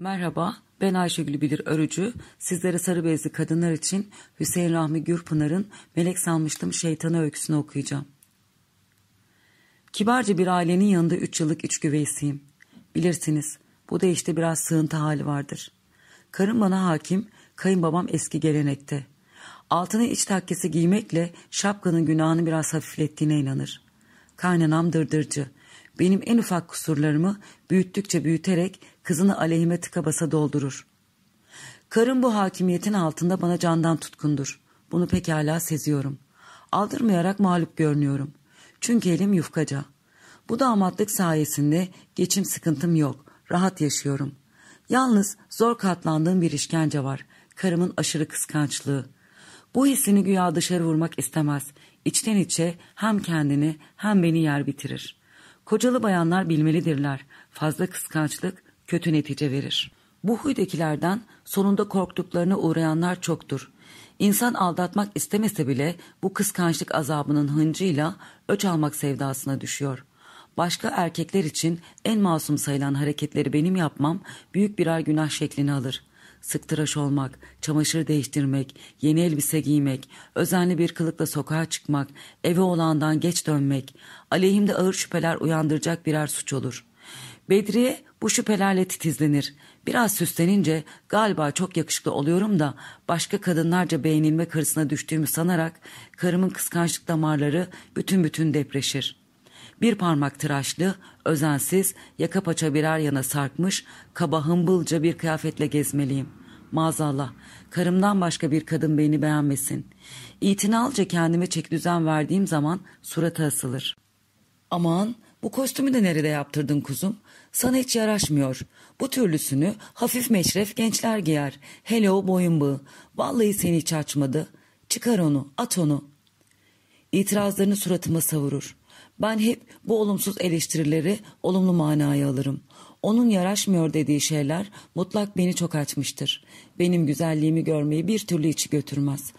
Merhaba, ben Ayşegül Bilir Örücü. Sizlere sarı bezli kadınlar için Hüseyin Rahmi Gürpınar'ın Melek Sanmıştım Şeytanı öyküsünü okuyacağım. Kibarca bir ailenin yanında üç yıllık üç güveysiyim. Bilirsiniz, bu da işte biraz sığıntı hali vardır. Karım bana hakim, kayınbabam eski gelenekte. Altına iç takkesi giymekle şapkanın günahını biraz hafiflettiğine inanır. Kaynanam dırdırcı. Benim en ufak kusurlarımı büyüttükçe büyüterek kızını aleyhime tıka basa doldurur. Karım bu hakimiyetin altında bana candan tutkundur. Bunu pekala seziyorum. Aldırmayarak mağlup görünüyorum. Çünkü elim yufkaca. Bu damatlık sayesinde geçim sıkıntım yok. Rahat yaşıyorum. Yalnız zor katlandığım bir işkence var. Karımın aşırı kıskançlığı. Bu hissini güya dışarı vurmak istemez. İçten içe hem kendini hem beni yer bitirir. Kocalı bayanlar bilmelidirler. Fazla kıskançlık kötü netice verir. Bu huydekilerden sonunda korktuklarına uğrayanlar çoktur. İnsan aldatmak istemese bile bu kıskançlık azabının hıncıyla öç almak sevdasına düşüyor. Başka erkekler için en masum sayılan hareketleri benim yapmam büyük birer günah şeklini alır. Sık tıraş olmak, çamaşır değiştirmek, yeni elbise giymek, özenli bir kılıkla sokağa çıkmak, eve olandan geç dönmek, aleyhimde ağır şüpheler uyandıracak birer suç olur. Bedriye bu şüphelerle titizlenir. Biraz süslenince galiba çok yakışıklı oluyorum da başka kadınlarca beğenilme karısına düştüğümü sanarak karımın kıskançlık damarları bütün bütün depreşir. Bir parmak tıraşlı, özensiz, yaka paça birer yana sarkmış, kaba hımbılca bir kıyafetle gezmeliyim. Maazallah, karımdan başka bir kadın beni beğenmesin. İtinalca kendime çek düzen verdiğim zaman suratı asılır. Aman, bu kostümü de nerede yaptırdın kuzum? Sana hiç yaraşmıyor. Bu türlüsünü hafif meşref gençler giyer. Hele o boyun bağı. Vallahi seni hiç açmadı. Çıkar onu, at onu. İtirazlarını suratıma savurur. Ben hep bu olumsuz eleştirileri olumlu manaya alırım. Onun yaraşmıyor dediği şeyler mutlak beni çok açmıştır. Benim güzelliğimi görmeyi bir türlü içi götürmez.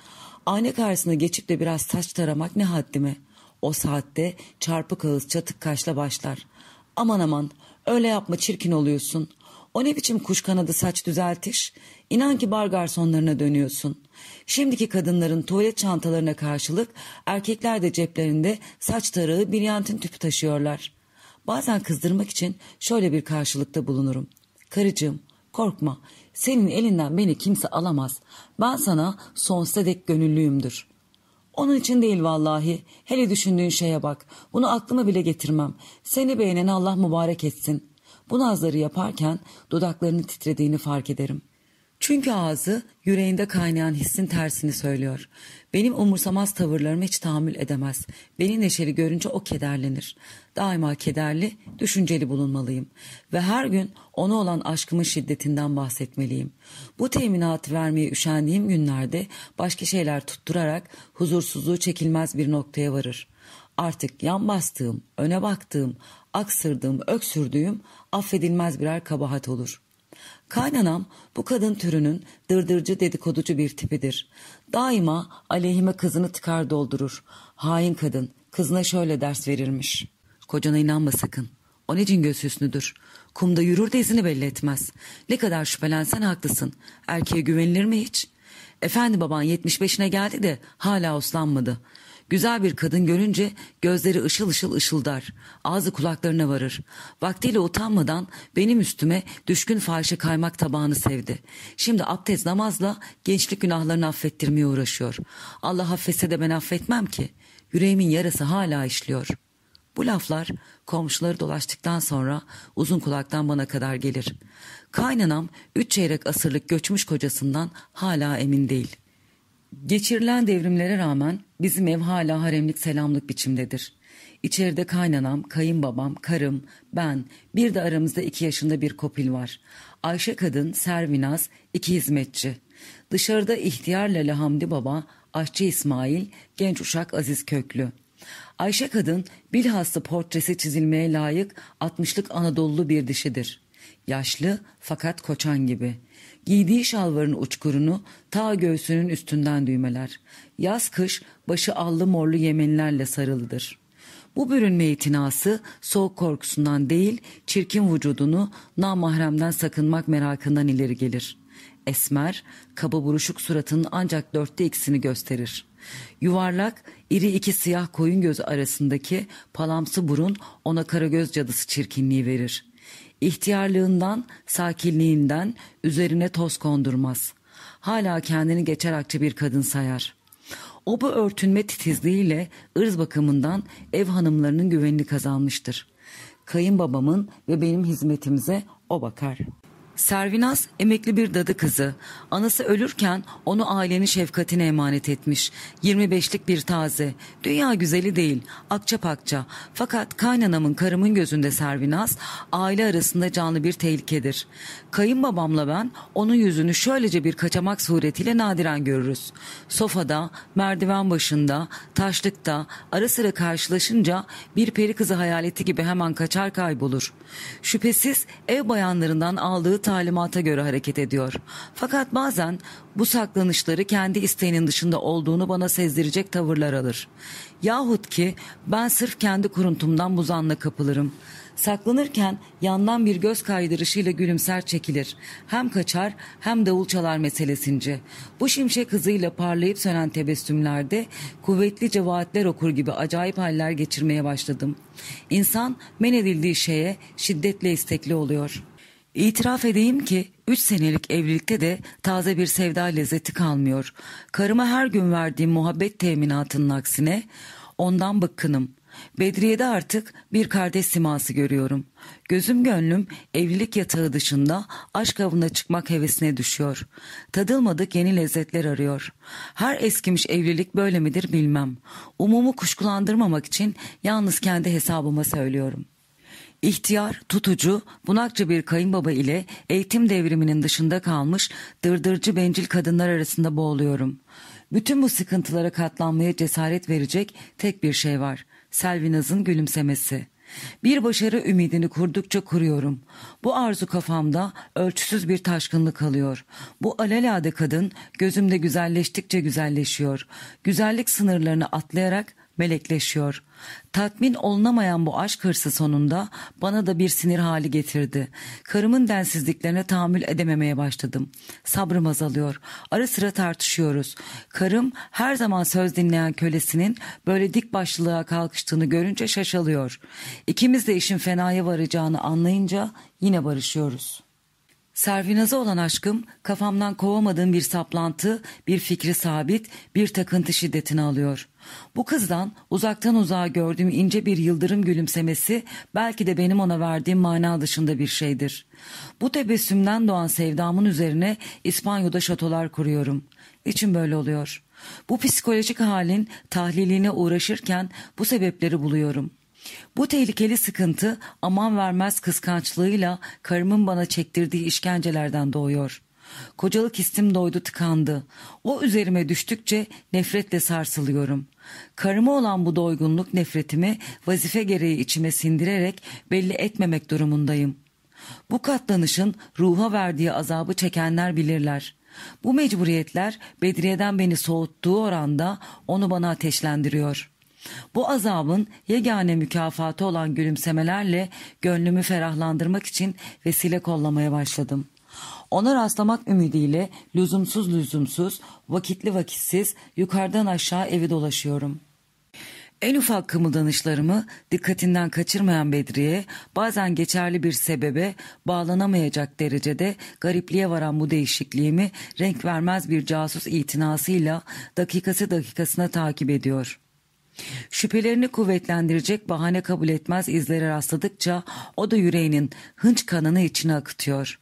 Ayna karşısına geçip de biraz saç taramak ne haddime. O saatte çarpık ağız çatık kaşla başlar. Aman aman öyle yapma çirkin oluyorsun. O ne biçim kuş kanadı saç düzeltiş? İnan ki bar garsonlarına dönüyorsun. Şimdiki kadınların tuvalet çantalarına karşılık erkekler de ceplerinde saç tarağı bilyantin tüpü taşıyorlar. Bazen kızdırmak için şöyle bir karşılıkta bulunurum. Karıcığım korkma senin elinden beni kimse alamaz. Ben sana sonsuza dek gönüllüyümdür. Onun için değil vallahi. Hele düşündüğün şeye bak. Bunu aklıma bile getirmem. Seni beğenen Allah mübarek etsin. Bu nazları yaparken dudaklarını titrediğini fark ederim. Çünkü ağzı yüreğinde kaynayan hissin tersini söylüyor. Benim umursamaz tavırlarımı hiç tahammül edemez. Beni neşeli görünce o kederlenir. Daima kederli, düşünceli bulunmalıyım. Ve her gün ona olan aşkımın şiddetinden bahsetmeliyim. Bu teminatı vermeye üşendiğim günlerde başka şeyler tutturarak huzursuzluğu çekilmez bir noktaya varır. Artık yan bastığım, öne baktığım, aksırdığım, öksürdüğüm affedilmez birer kabahat olur.'' Kaynanam bu kadın türünün dırdırcı dedikoducu bir tipidir. Daima aleyhime kızını tıkar doldurur. Hain kadın kızına şöyle ders verirmiş. Kocana inanma sakın. O ne cingöz hüsnüdür. Kumda yürür de izini belli etmez. Ne kadar şüphelensen haklısın. Erkeğe güvenilir mi hiç? Efendi baban 75'ine geldi de hala uslanmadı. Güzel bir kadın görünce gözleri ışıl ışıl ışıldar. Ağzı kulaklarına varır. Vaktiyle utanmadan benim üstüme düşkün fahişe kaymak tabağını sevdi. Şimdi abdest namazla gençlik günahlarını affettirmeye uğraşıyor. Allah affetse de ben affetmem ki. Yüreğimin yarası hala işliyor. Bu laflar komşuları dolaştıktan sonra uzun kulaktan bana kadar gelir. Kaynanam üç çeyrek asırlık göçmüş kocasından hala emin değil.'' Geçirilen devrimlere rağmen bizim ev hala haremlik selamlık biçimdedir. İçeride kaynanam, kayınbabam, karım, ben, bir de aramızda iki yaşında bir kopil var. Ayşe kadın, Servinaz, iki hizmetçi. Dışarıda ihtiyar Lale Hamdi Baba, aşçı İsmail, genç uşak Aziz Köklü. Ayşe kadın bilhassa portresi çizilmeye layık altmışlık Anadolu bir dişidir. Yaşlı fakat koçan gibi. Giydiği şalvarın uçkurunu ta göğsünün üstünden düğmeler. Yaz kış başı allı morlu yemenlerle sarılıdır. Bu bürünme itinası soğuk korkusundan değil, çirkin vücudunu namahremden sakınmak merakından ileri gelir. Esmer, kaba buruşuk suratının ancak dörtte ikisini gösterir. Yuvarlak, iri iki siyah koyun gözü arasındaki palamsı burun ona karagöz cadısı çirkinliği verir. İhtiyarlığından, sakinliğinden üzerine toz kondurmaz. Hala kendini geçer akçe bir kadın sayar. O bu örtünme titizliğiyle ırz bakımından ev hanımlarının güvenini kazanmıştır. Kayınbabamın ve benim hizmetimize o bakar.'' Servinaz emekli bir dadı kızı. Anası ölürken onu ailenin şefkatine emanet etmiş. 25'lik bir taze. Dünya güzeli değil, akça pakça. Fakat kaynanamın karımın gözünde Servinaz aile arasında canlı bir tehlikedir. Kayınbabamla ben onun yüzünü şöylece bir kaçamak suretiyle nadiren görürüz. Sofada, merdiven başında, taşlıkta ara sıra karşılaşınca bir peri kızı hayaleti gibi hemen kaçar kaybolur. Şüphesiz ev bayanlarından aldığı talimata göre hareket ediyor. Fakat bazen bu saklanışları kendi isteğinin dışında olduğunu bana sezdirecek tavırlar alır. Yahut ki ben sırf kendi kuruntumdan bu zanla kapılırım. Saklanırken yandan bir göz kaydırışıyla gülümser çekilir. Hem kaçar hem davul çalar meselesince. Bu şimşek hızıyla parlayıp sönen tebessümlerde kuvvetli vaatler okur gibi acayip haller geçirmeye başladım. İnsan men edildiği şeye şiddetle istekli oluyor.'' İtiraf edeyim ki üç senelik evlilikte de taze bir sevda lezzeti kalmıyor. Karıma her gün verdiğim muhabbet teminatının aksine ondan bıkkınım. Bedriye'de artık bir kardeş siması görüyorum. Gözüm gönlüm evlilik yatağı dışında aşk avına çıkmak hevesine düşüyor. Tadılmadık yeni lezzetler arıyor. Her eskimiş evlilik böyle midir bilmem. Umumu kuşkulandırmamak için yalnız kendi hesabıma söylüyorum.'' İhtiyar, tutucu, bunakça bir kayınbaba ile eğitim devriminin dışında kalmış dırdırcı bencil kadınlar arasında boğuluyorum. Bütün bu sıkıntılara katlanmaya cesaret verecek tek bir şey var. Selvinaz'ın gülümsemesi. Bir başarı ümidini kurdukça kuruyorum. Bu arzu kafamda ölçüsüz bir taşkınlık alıyor. Bu alelade kadın gözümde güzelleştikçe güzelleşiyor. Güzellik sınırlarını atlayarak melekleşiyor. Tatmin olunamayan bu aşk hırsı sonunda bana da bir sinir hali getirdi. Karımın densizliklerine tahammül edememeye başladım. Sabrım azalıyor. Ara sıra tartışıyoruz. Karım her zaman söz dinleyen kölesinin böyle dik başlılığa kalkıştığını görünce şaşalıyor. İkimiz de işin fenaya varacağını anlayınca yine barışıyoruz.'' Servinaz'a olan aşkım kafamdan kovamadığım bir saplantı, bir fikri sabit, bir takıntı şiddetini alıyor. Bu kızdan uzaktan uzağa gördüğüm ince bir yıldırım gülümsemesi belki de benim ona verdiğim mana dışında bir şeydir. Bu tebessümden doğan sevdamın üzerine İspanya'da şatolar kuruyorum. İçim böyle oluyor. Bu psikolojik halin tahliline uğraşırken bu sebepleri buluyorum. Bu tehlikeli sıkıntı aman vermez kıskançlığıyla karımın bana çektirdiği işkencelerden doğuyor. Kocalık hissim doydu tıkandı. O üzerime düştükçe nefretle sarsılıyorum. Karıma olan bu doygunluk nefretimi vazife gereği içime sindirerek belli etmemek durumundayım. Bu katlanışın ruha verdiği azabı çekenler bilirler. Bu mecburiyetler Bedriye'den beni soğuttuğu oranda onu bana ateşlendiriyor.'' Bu azabın yegane mükafatı olan gülümsemelerle gönlümü ferahlandırmak için vesile kollamaya başladım. Ona rastlamak ümidiyle lüzumsuz lüzumsuz, vakitli vakitsiz yukarıdan aşağı evi dolaşıyorum. En ufak kımıldanışlarımı dikkatinden kaçırmayan Bedriye bazen geçerli bir sebebe bağlanamayacak derecede garipliğe varan bu değişikliğimi renk vermez bir casus itinasıyla dakikası dakikasına takip ediyor.'' Şüphelerini kuvvetlendirecek bahane kabul etmez izlere rastladıkça o da yüreğinin hınç kanını içine akıtıyor.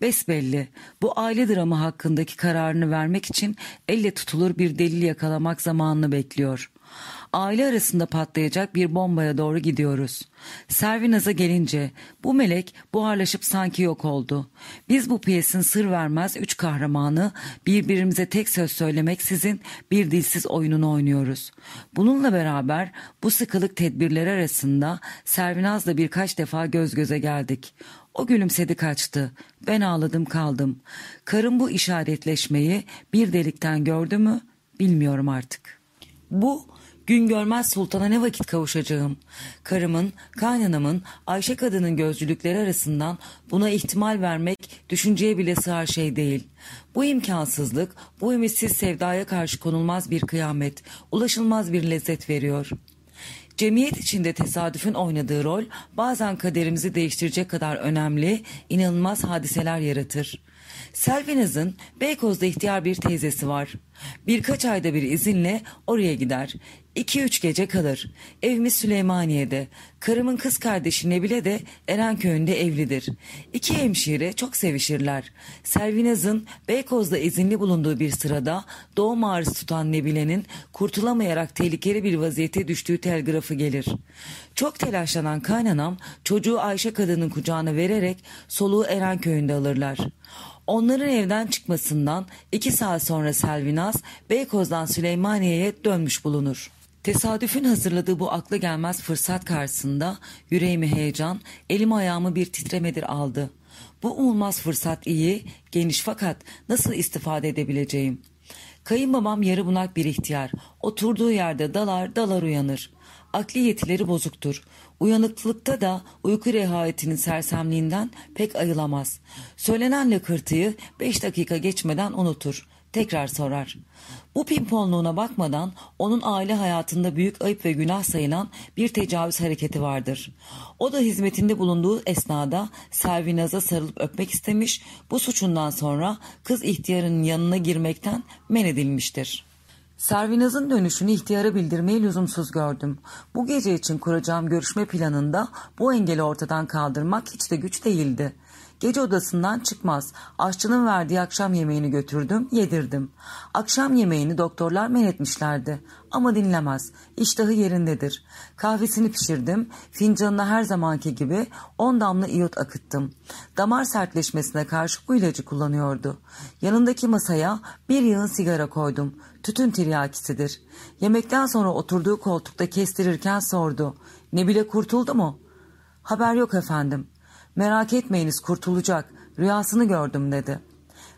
Besbelli bu aile dramı hakkındaki kararını vermek için elle tutulur bir delil yakalamak zamanını bekliyor. Aile arasında patlayacak bir bombaya doğru gidiyoruz. Servinaz'a gelince bu melek buharlaşıp sanki yok oldu. Biz bu piyesin sır vermez üç kahramanı birbirimize tek söz söylemek sizin bir dilsiz oyununu oynuyoruz. Bununla beraber bu sıkılık tedbirler arasında Servinaz'la birkaç defa göz göze geldik. O gülümsedi kaçtı. Ben ağladım kaldım. Karım bu işaretleşmeyi bir delikten gördü mü bilmiyorum artık. Bu Gün görmez sultana ne vakit kavuşacağım? Karımın, kaynanamın, Ayşe kadının gözcülükleri arasından buna ihtimal vermek düşünceye bile sığar şey değil. Bu imkansızlık, bu ümitsiz sevdaya karşı konulmaz bir kıyamet, ulaşılmaz bir lezzet veriyor.'' Cemiyet içinde tesadüfün oynadığı rol bazen kaderimizi değiştirecek kadar önemli, inanılmaz hadiseler yaratır. Selvinaz'ın Beykoz'da ihtiyar bir teyzesi var. Birkaç ayda bir izinle oraya gider. İki üç gece kalır. Evimiz Süleymaniye'de. Karımın kız kardeşi Nebile de Erenköy'ünde evlidir. İki hemşire çok sevişirler. Selvinaz'ın Beykoz'da izinli bulunduğu bir sırada doğum ağrısı tutan Nebile'nin kurtulamayarak tehlikeli bir vaziyete düştüğü telgrafı gelir. Çok telaşlanan kaynanam çocuğu Ayşe kadının kucağına vererek soluğu Erenköy'ünde alırlar. Onların evden çıkmasından iki saat sonra Selvinaz Beykoz'dan Süleymaniye'ye dönmüş bulunur. Tesadüfün hazırladığı bu aklı gelmez fırsat karşısında yüreğimi heyecan, elim ayağımı bir titremedir aldı. Bu umulmaz fırsat iyi, geniş fakat nasıl istifade edebileceğim? Kayınbabam yarı bunak bir ihtiyar. Oturduğu yerde dalar dalar uyanır. Akli yetileri bozuktur. Uyanıklıkta da uyku rehavetinin sersemliğinden pek ayılamaz. Söylenen lakırtıyı beş dakika geçmeden unutur. Tekrar sorar. Bu pimponluğuna bakmadan onun aile hayatında büyük ayıp ve günah sayılan bir tecavüz hareketi vardır. O da hizmetinde bulunduğu esnada Servinaz'a sarılıp öpmek istemiş, bu suçundan sonra kız ihtiyarının yanına girmekten men edilmiştir.'' Servinaz'ın dönüşünü ihtiyara bildirmeyi lüzumsuz gördüm. Bu gece için kuracağım görüşme planında bu engeli ortadan kaldırmak hiç de güç değildi. Gece odasından çıkmaz. Aşçının verdiği akşam yemeğini götürdüm, yedirdim. Akşam yemeğini doktorlar men etmişlerdi. Ama dinlemez. İştahı yerindedir. Kahvesini pişirdim. Fincanına her zamanki gibi on damla iyot akıttım. Damar sertleşmesine karşı bu ilacı kullanıyordu. Yanındaki masaya bir yığın sigara koydum. Tütün tiryakisidir. Yemekten sonra oturduğu koltukta kestirirken sordu. Ne bile kurtuldu mu? Haber yok efendim. Merak etmeyiniz kurtulacak. Rüyasını gördüm dedi.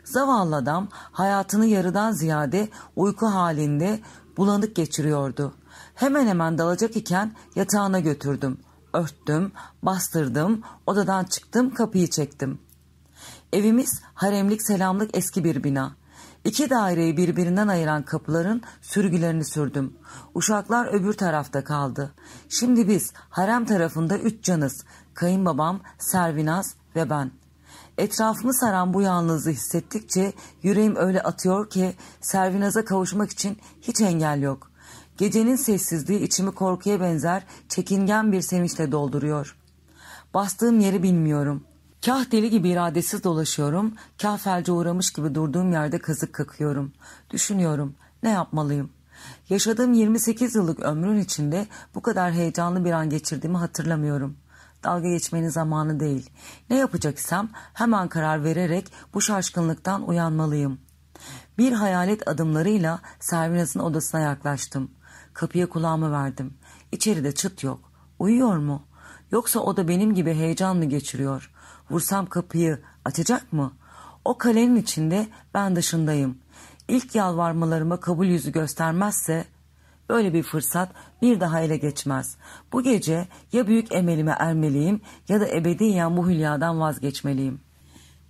Zavallı adam hayatını yarıdan ziyade uyku halinde bulanık geçiriyordu. Hemen hemen dalacak iken yatağına götürdüm. Örttüm, bastırdım, odadan çıktım, kapıyı çektim. Evimiz haremlik selamlık eski bir bina. İki daireyi birbirinden ayıran kapıların sürgülerini sürdüm. Uşaklar öbür tarafta kaldı. Şimdi biz harem tarafında üç canız. Kayınbabam, Servinaz ve ben. Etrafımı saran bu yalnızlığı hissettikçe yüreğim öyle atıyor ki Servinaz'a kavuşmak için hiç engel yok. Gecenin sessizliği içimi korkuya benzer çekingen bir sevinçle dolduruyor. Bastığım yeri bilmiyorum. Kah deli gibi iradesiz dolaşıyorum, kah felce uğramış gibi durduğum yerde kazık kakıyorum. Düşünüyorum, ne yapmalıyım? Yaşadığım 28 yıllık ömrün içinde bu kadar heyecanlı bir an geçirdiğimi hatırlamıyorum. Dalga geçmenin zamanı değil. Ne yapacaksam hemen karar vererek bu şaşkınlıktan uyanmalıyım. Bir hayalet adımlarıyla Servinaz'ın odasına yaklaştım. Kapıya kulağımı verdim. İçeride çıt yok. Uyuyor mu? Yoksa o da benim gibi heyecanlı geçiriyor. Vursam kapıyı açacak mı? O kalenin içinde ben dışındayım. İlk yalvarmalarıma kabul yüzü göstermezse böyle bir fırsat bir daha ele geçmez. Bu gece ya büyük emelime ermeliyim ya da ebediyen bu hülyadan vazgeçmeliyim.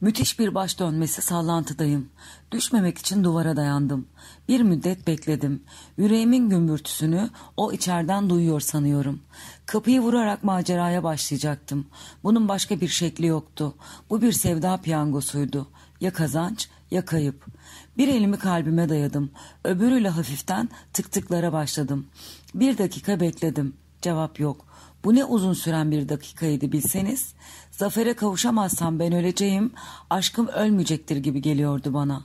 Müthiş bir baş dönmesi sallantıdayım. Düşmemek için duvara dayandım. Bir müddet bekledim. Yüreğimin gümbürtüsünü o içeriden duyuyor sanıyorum. Kapıyı vurarak maceraya başlayacaktım. Bunun başka bir şekli yoktu. Bu bir sevda piyangosuydu. Ya kazanç ya kayıp. Bir elimi kalbime dayadım. Öbürüyle hafiften tık tıklara başladım. Bir dakika bekledim. Cevap yok. Bu ne uzun süren bir dakikaydı bilseniz. Zafere kavuşamazsam ben öleceğim, aşkım ölmeyecektir gibi geliyordu bana.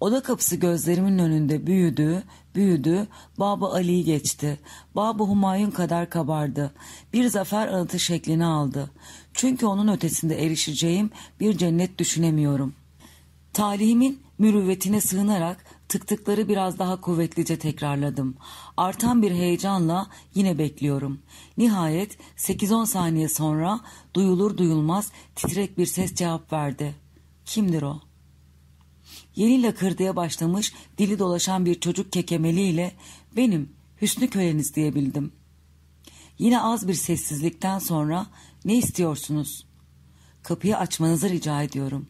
Oda kapısı gözlerimin önünde büyüdü, büyüdü, Baba Ali'yi geçti. Baba Humayun kadar kabardı. Bir zafer anıtı şeklini aldı. Çünkü onun ötesinde erişeceğim bir cennet düşünemiyorum. Talihimin mürüvvetine sığınarak tıktıkları biraz daha kuvvetlice tekrarladım. Artan bir heyecanla yine bekliyorum. Nihayet 8-10 saniye sonra duyulur duyulmaz titrek bir ses cevap verdi. Kimdir o? Yeni lakırdıya başlamış dili dolaşan bir çocuk kekemeliyle benim Hüsnü köleniz diyebildim. Yine az bir sessizlikten sonra ne istiyorsunuz? Kapıyı açmanızı rica ediyorum.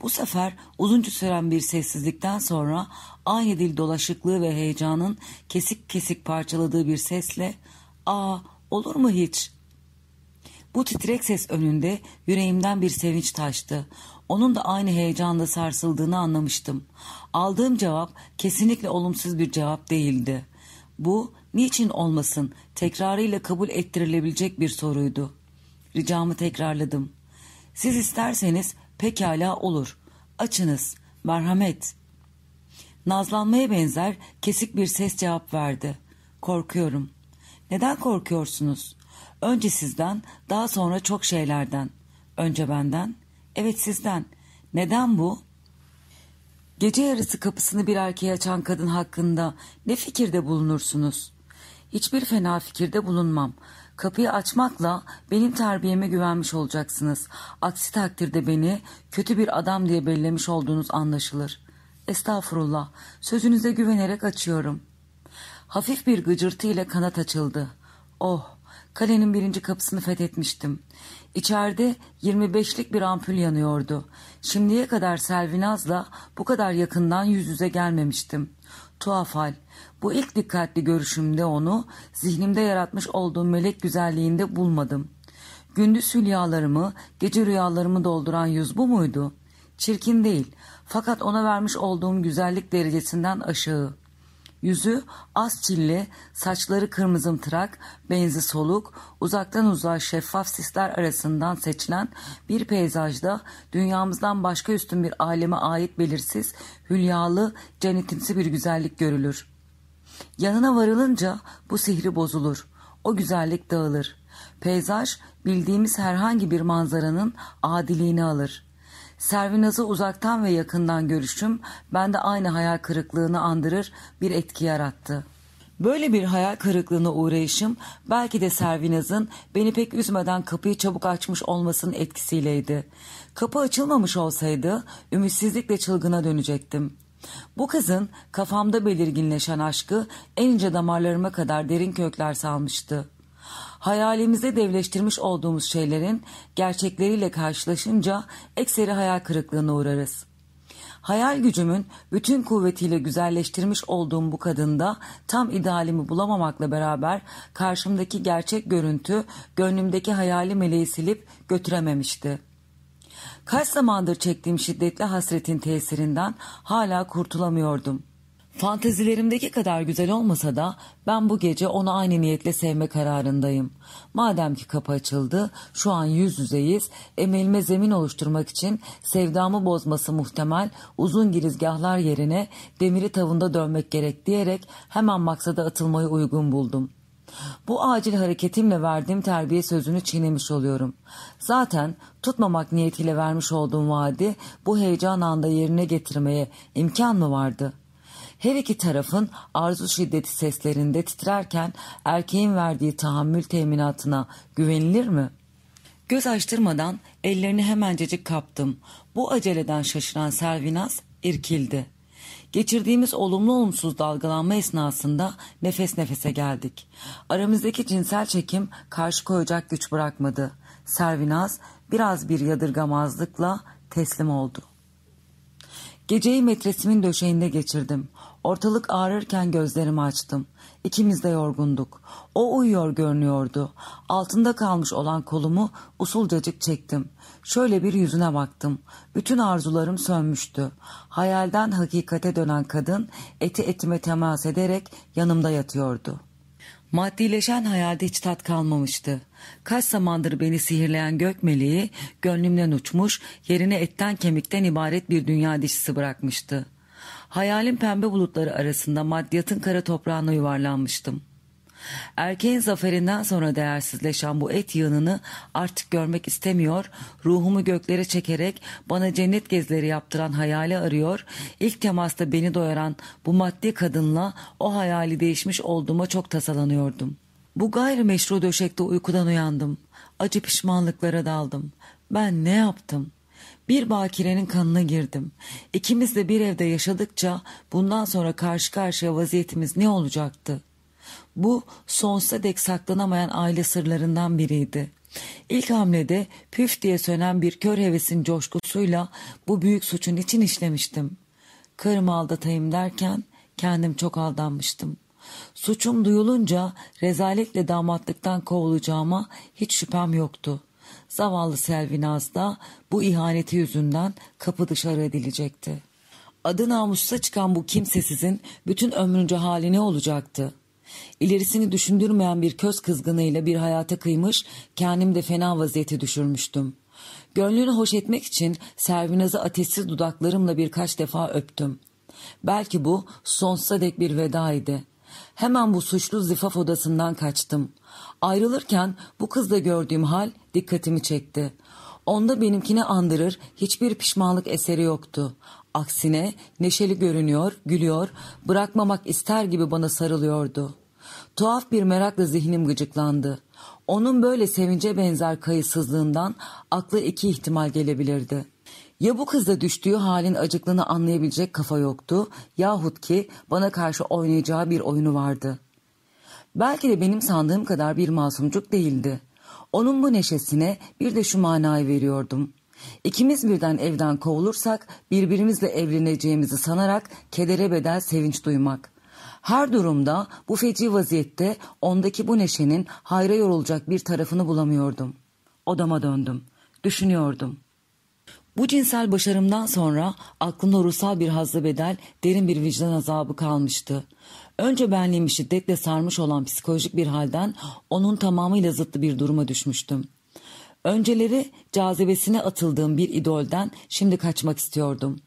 Bu sefer uzunca süren bir sessizlikten sonra aynı dil dolaşıklığı ve heyecanın kesik kesik parçaladığı bir sesle ''Aa olur mu hiç?'' Bu titrek ses önünde yüreğimden bir sevinç taştı. Onun da aynı heyecanla sarsıldığını anlamıştım. Aldığım cevap kesinlikle olumsuz bir cevap değildi. Bu niçin olmasın tekrarıyla kabul ettirilebilecek bir soruydu. Ricamı tekrarladım. Siz isterseniz pekala olur. Açınız, merhamet. Nazlanmaya benzer kesik bir ses cevap verdi. Korkuyorum. Neden korkuyorsunuz? Önce sizden, daha sonra çok şeylerden. Önce benden, evet sizden. Neden bu? Gece yarısı kapısını bir erkeğe açan kadın hakkında ne fikirde bulunursunuz? Hiçbir fena fikirde bulunmam. Kapıyı açmakla benim terbiyeme güvenmiş olacaksınız. Aksi takdirde beni kötü bir adam diye bellemiş olduğunuz anlaşılır. Estağfurullah, sözünüze güvenerek açıyorum. Hafif bir gıcırtı ile kanat açıldı. Oh, kalenin birinci kapısını fethetmiştim. İçeride 25'lik bir ampul yanıyordu. Şimdiye kadar Selvinaz'la bu kadar yakından yüz yüze gelmemiştim. Tuhaf hal. Bu ilk dikkatli görüşümde onu zihnimde yaratmış olduğum melek güzelliğinde bulmadım. Gündüz hülyalarımı, gece rüyalarımı dolduran yüz bu muydu? Çirkin değil fakat ona vermiş olduğum güzellik derecesinden aşağı. Yüzü az çilli, saçları kırmızımtırak, benzi soluk, uzaktan uzağa şeffaf sisler arasından seçilen bir peyzajda dünyamızdan başka üstün bir aleme ait belirsiz, hülyalı, cennetimsi bir güzellik görülür. Yanına varılınca bu sihri bozulur, o güzellik dağılır. Peyzaj bildiğimiz herhangi bir manzaranın adiliğini alır.'' Servinaz'ı uzaktan ve yakından görüşüm bende aynı hayal kırıklığını andırır bir etki yarattı. Böyle bir hayal kırıklığına uğrayışım belki de Servinaz'ın beni pek üzmeden kapıyı çabuk açmış olmasının etkisiyleydi. Kapı açılmamış olsaydı ümitsizlikle çılgına dönecektim. Bu kızın kafamda belirginleşen aşkı en ince damarlarıma kadar derin kökler salmıştı hayalimizde devleştirmiş olduğumuz şeylerin gerçekleriyle karşılaşınca ekseri hayal kırıklığına uğrarız. Hayal gücümün bütün kuvvetiyle güzelleştirmiş olduğum bu kadında tam idealimi bulamamakla beraber karşımdaki gerçek görüntü gönlümdeki hayali meleği silip götürememişti. Kaç zamandır çektiğim şiddetli hasretin tesirinden hala kurtulamıyordum.'' Fantezilerimdeki kadar güzel olmasa da ben bu gece onu aynı niyetle sevme kararındayım. Madem ki kapı açıldı, şu an yüz yüzeyiz, emelime zemin oluşturmak için sevdamı bozması muhtemel uzun girizgahlar yerine demiri tavında dönmek gerek diyerek hemen maksada atılmayı uygun buldum. Bu acil hareketimle verdiğim terbiye sözünü çiğnemiş oluyorum. Zaten tutmamak niyetiyle vermiş olduğum vaadi bu heyecan anda yerine getirmeye imkan mı vardı?'' Her iki tarafın arzu şiddeti seslerinde titrerken erkeğin verdiği tahammül teminatına güvenilir mi? Göz açtırmadan ellerini hemencecik kaptım. Bu aceleden şaşıran Selvinas irkildi. Geçirdiğimiz olumlu olumsuz dalgalanma esnasında nefes nefese geldik. Aramızdaki cinsel çekim karşı koyacak güç bırakmadı. Servinaz biraz bir yadırgamazlıkla teslim oldu. Geceyi metresimin döşeğinde geçirdim. Ortalık ağrırken gözlerimi açtım. İkimiz de yorgunduk. O uyuyor görünüyordu. Altında kalmış olan kolumu usulcacık çektim. Şöyle bir yüzüne baktım. Bütün arzularım sönmüştü. Hayalden hakikate dönen kadın eti etime temas ederek yanımda yatıyordu. Maddileşen hayalde hiç tat kalmamıştı. Kaç zamandır beni sihirleyen gök meleği gönlümden uçmuş, yerine etten kemikten ibaret bir dünya dişisi bırakmıştı. Hayalin pembe bulutları arasında maddiyatın kara toprağına yuvarlanmıştım. Erkeğin zaferinden sonra değersizleşen bu et yığınını artık görmek istemiyor, ruhumu göklere çekerek bana cennet gezileri yaptıran hayali arıyor, ilk temasta beni doyaran bu maddi kadınla o hayali değişmiş olduğuma çok tasalanıyordum. Bu gayrimeşru döşekte uykudan uyandım. Acı pişmanlıklara daldım. Ben ne yaptım? Bir bakirenin kanına girdim. İkimiz de bir evde yaşadıkça bundan sonra karşı karşıya vaziyetimiz ne olacaktı? Bu sonsuza dek saklanamayan aile sırlarından biriydi. İlk hamlede püf diye sönen bir kör hevesin coşkusuyla bu büyük suçun için işlemiştim. Karımı aldatayım derken kendim çok aldanmıştım. Suçum duyulunca rezaletle damatlıktan kovulacağıma hiç şüphem yoktu. Zavallı Selvinaz da bu ihaneti yüzünden kapı dışarı edilecekti. Adı namussuza çıkan bu kimsesizin bütün ömrünce hali ne olacaktı? İlerisini düşündürmeyen bir köz kızgınıyla bir hayata kıymış, kendim de fena vaziyete düşürmüştüm. Gönlünü hoş etmek için Servinaz'ı ateşsiz dudaklarımla birkaç defa öptüm. Belki bu sonsuza dek bir vedaydı. Hemen bu suçlu zifaf odasından kaçtım. Ayrılırken bu kızda gördüğüm hal dikkatimi çekti. Onda benimkini andırır hiçbir pişmanlık eseri yoktu. Aksine neşeli görünüyor, gülüyor, bırakmamak ister gibi bana sarılıyordu. Tuhaf bir merakla zihnim gıcıklandı. Onun böyle sevince benzer kayıtsızlığından aklı iki ihtimal gelebilirdi. Ya bu kızda düştüğü halin acıklığını anlayabilecek kafa yoktu yahut ki bana karşı oynayacağı bir oyunu vardı. Belki de benim sandığım kadar bir masumcuk değildi. Onun bu neşesine bir de şu manayı veriyordum. İkimiz birden evden kovulursak birbirimizle evleneceğimizi sanarak kedere bedel sevinç duymak. Her durumda bu feci vaziyette ondaki bu neşenin hayra yorulacak bir tarafını bulamıyordum. Odama döndüm. Düşünüyordum. Bu cinsel başarımdan sonra aklımda ruhsal bir hazla bedel derin bir vicdan azabı kalmıştı. Önce benliğimi şiddetle sarmış olan psikolojik bir halden onun tamamıyla zıttı bir duruma düşmüştüm. Önceleri cazibesine atıldığım bir idolden şimdi kaçmak istiyordum.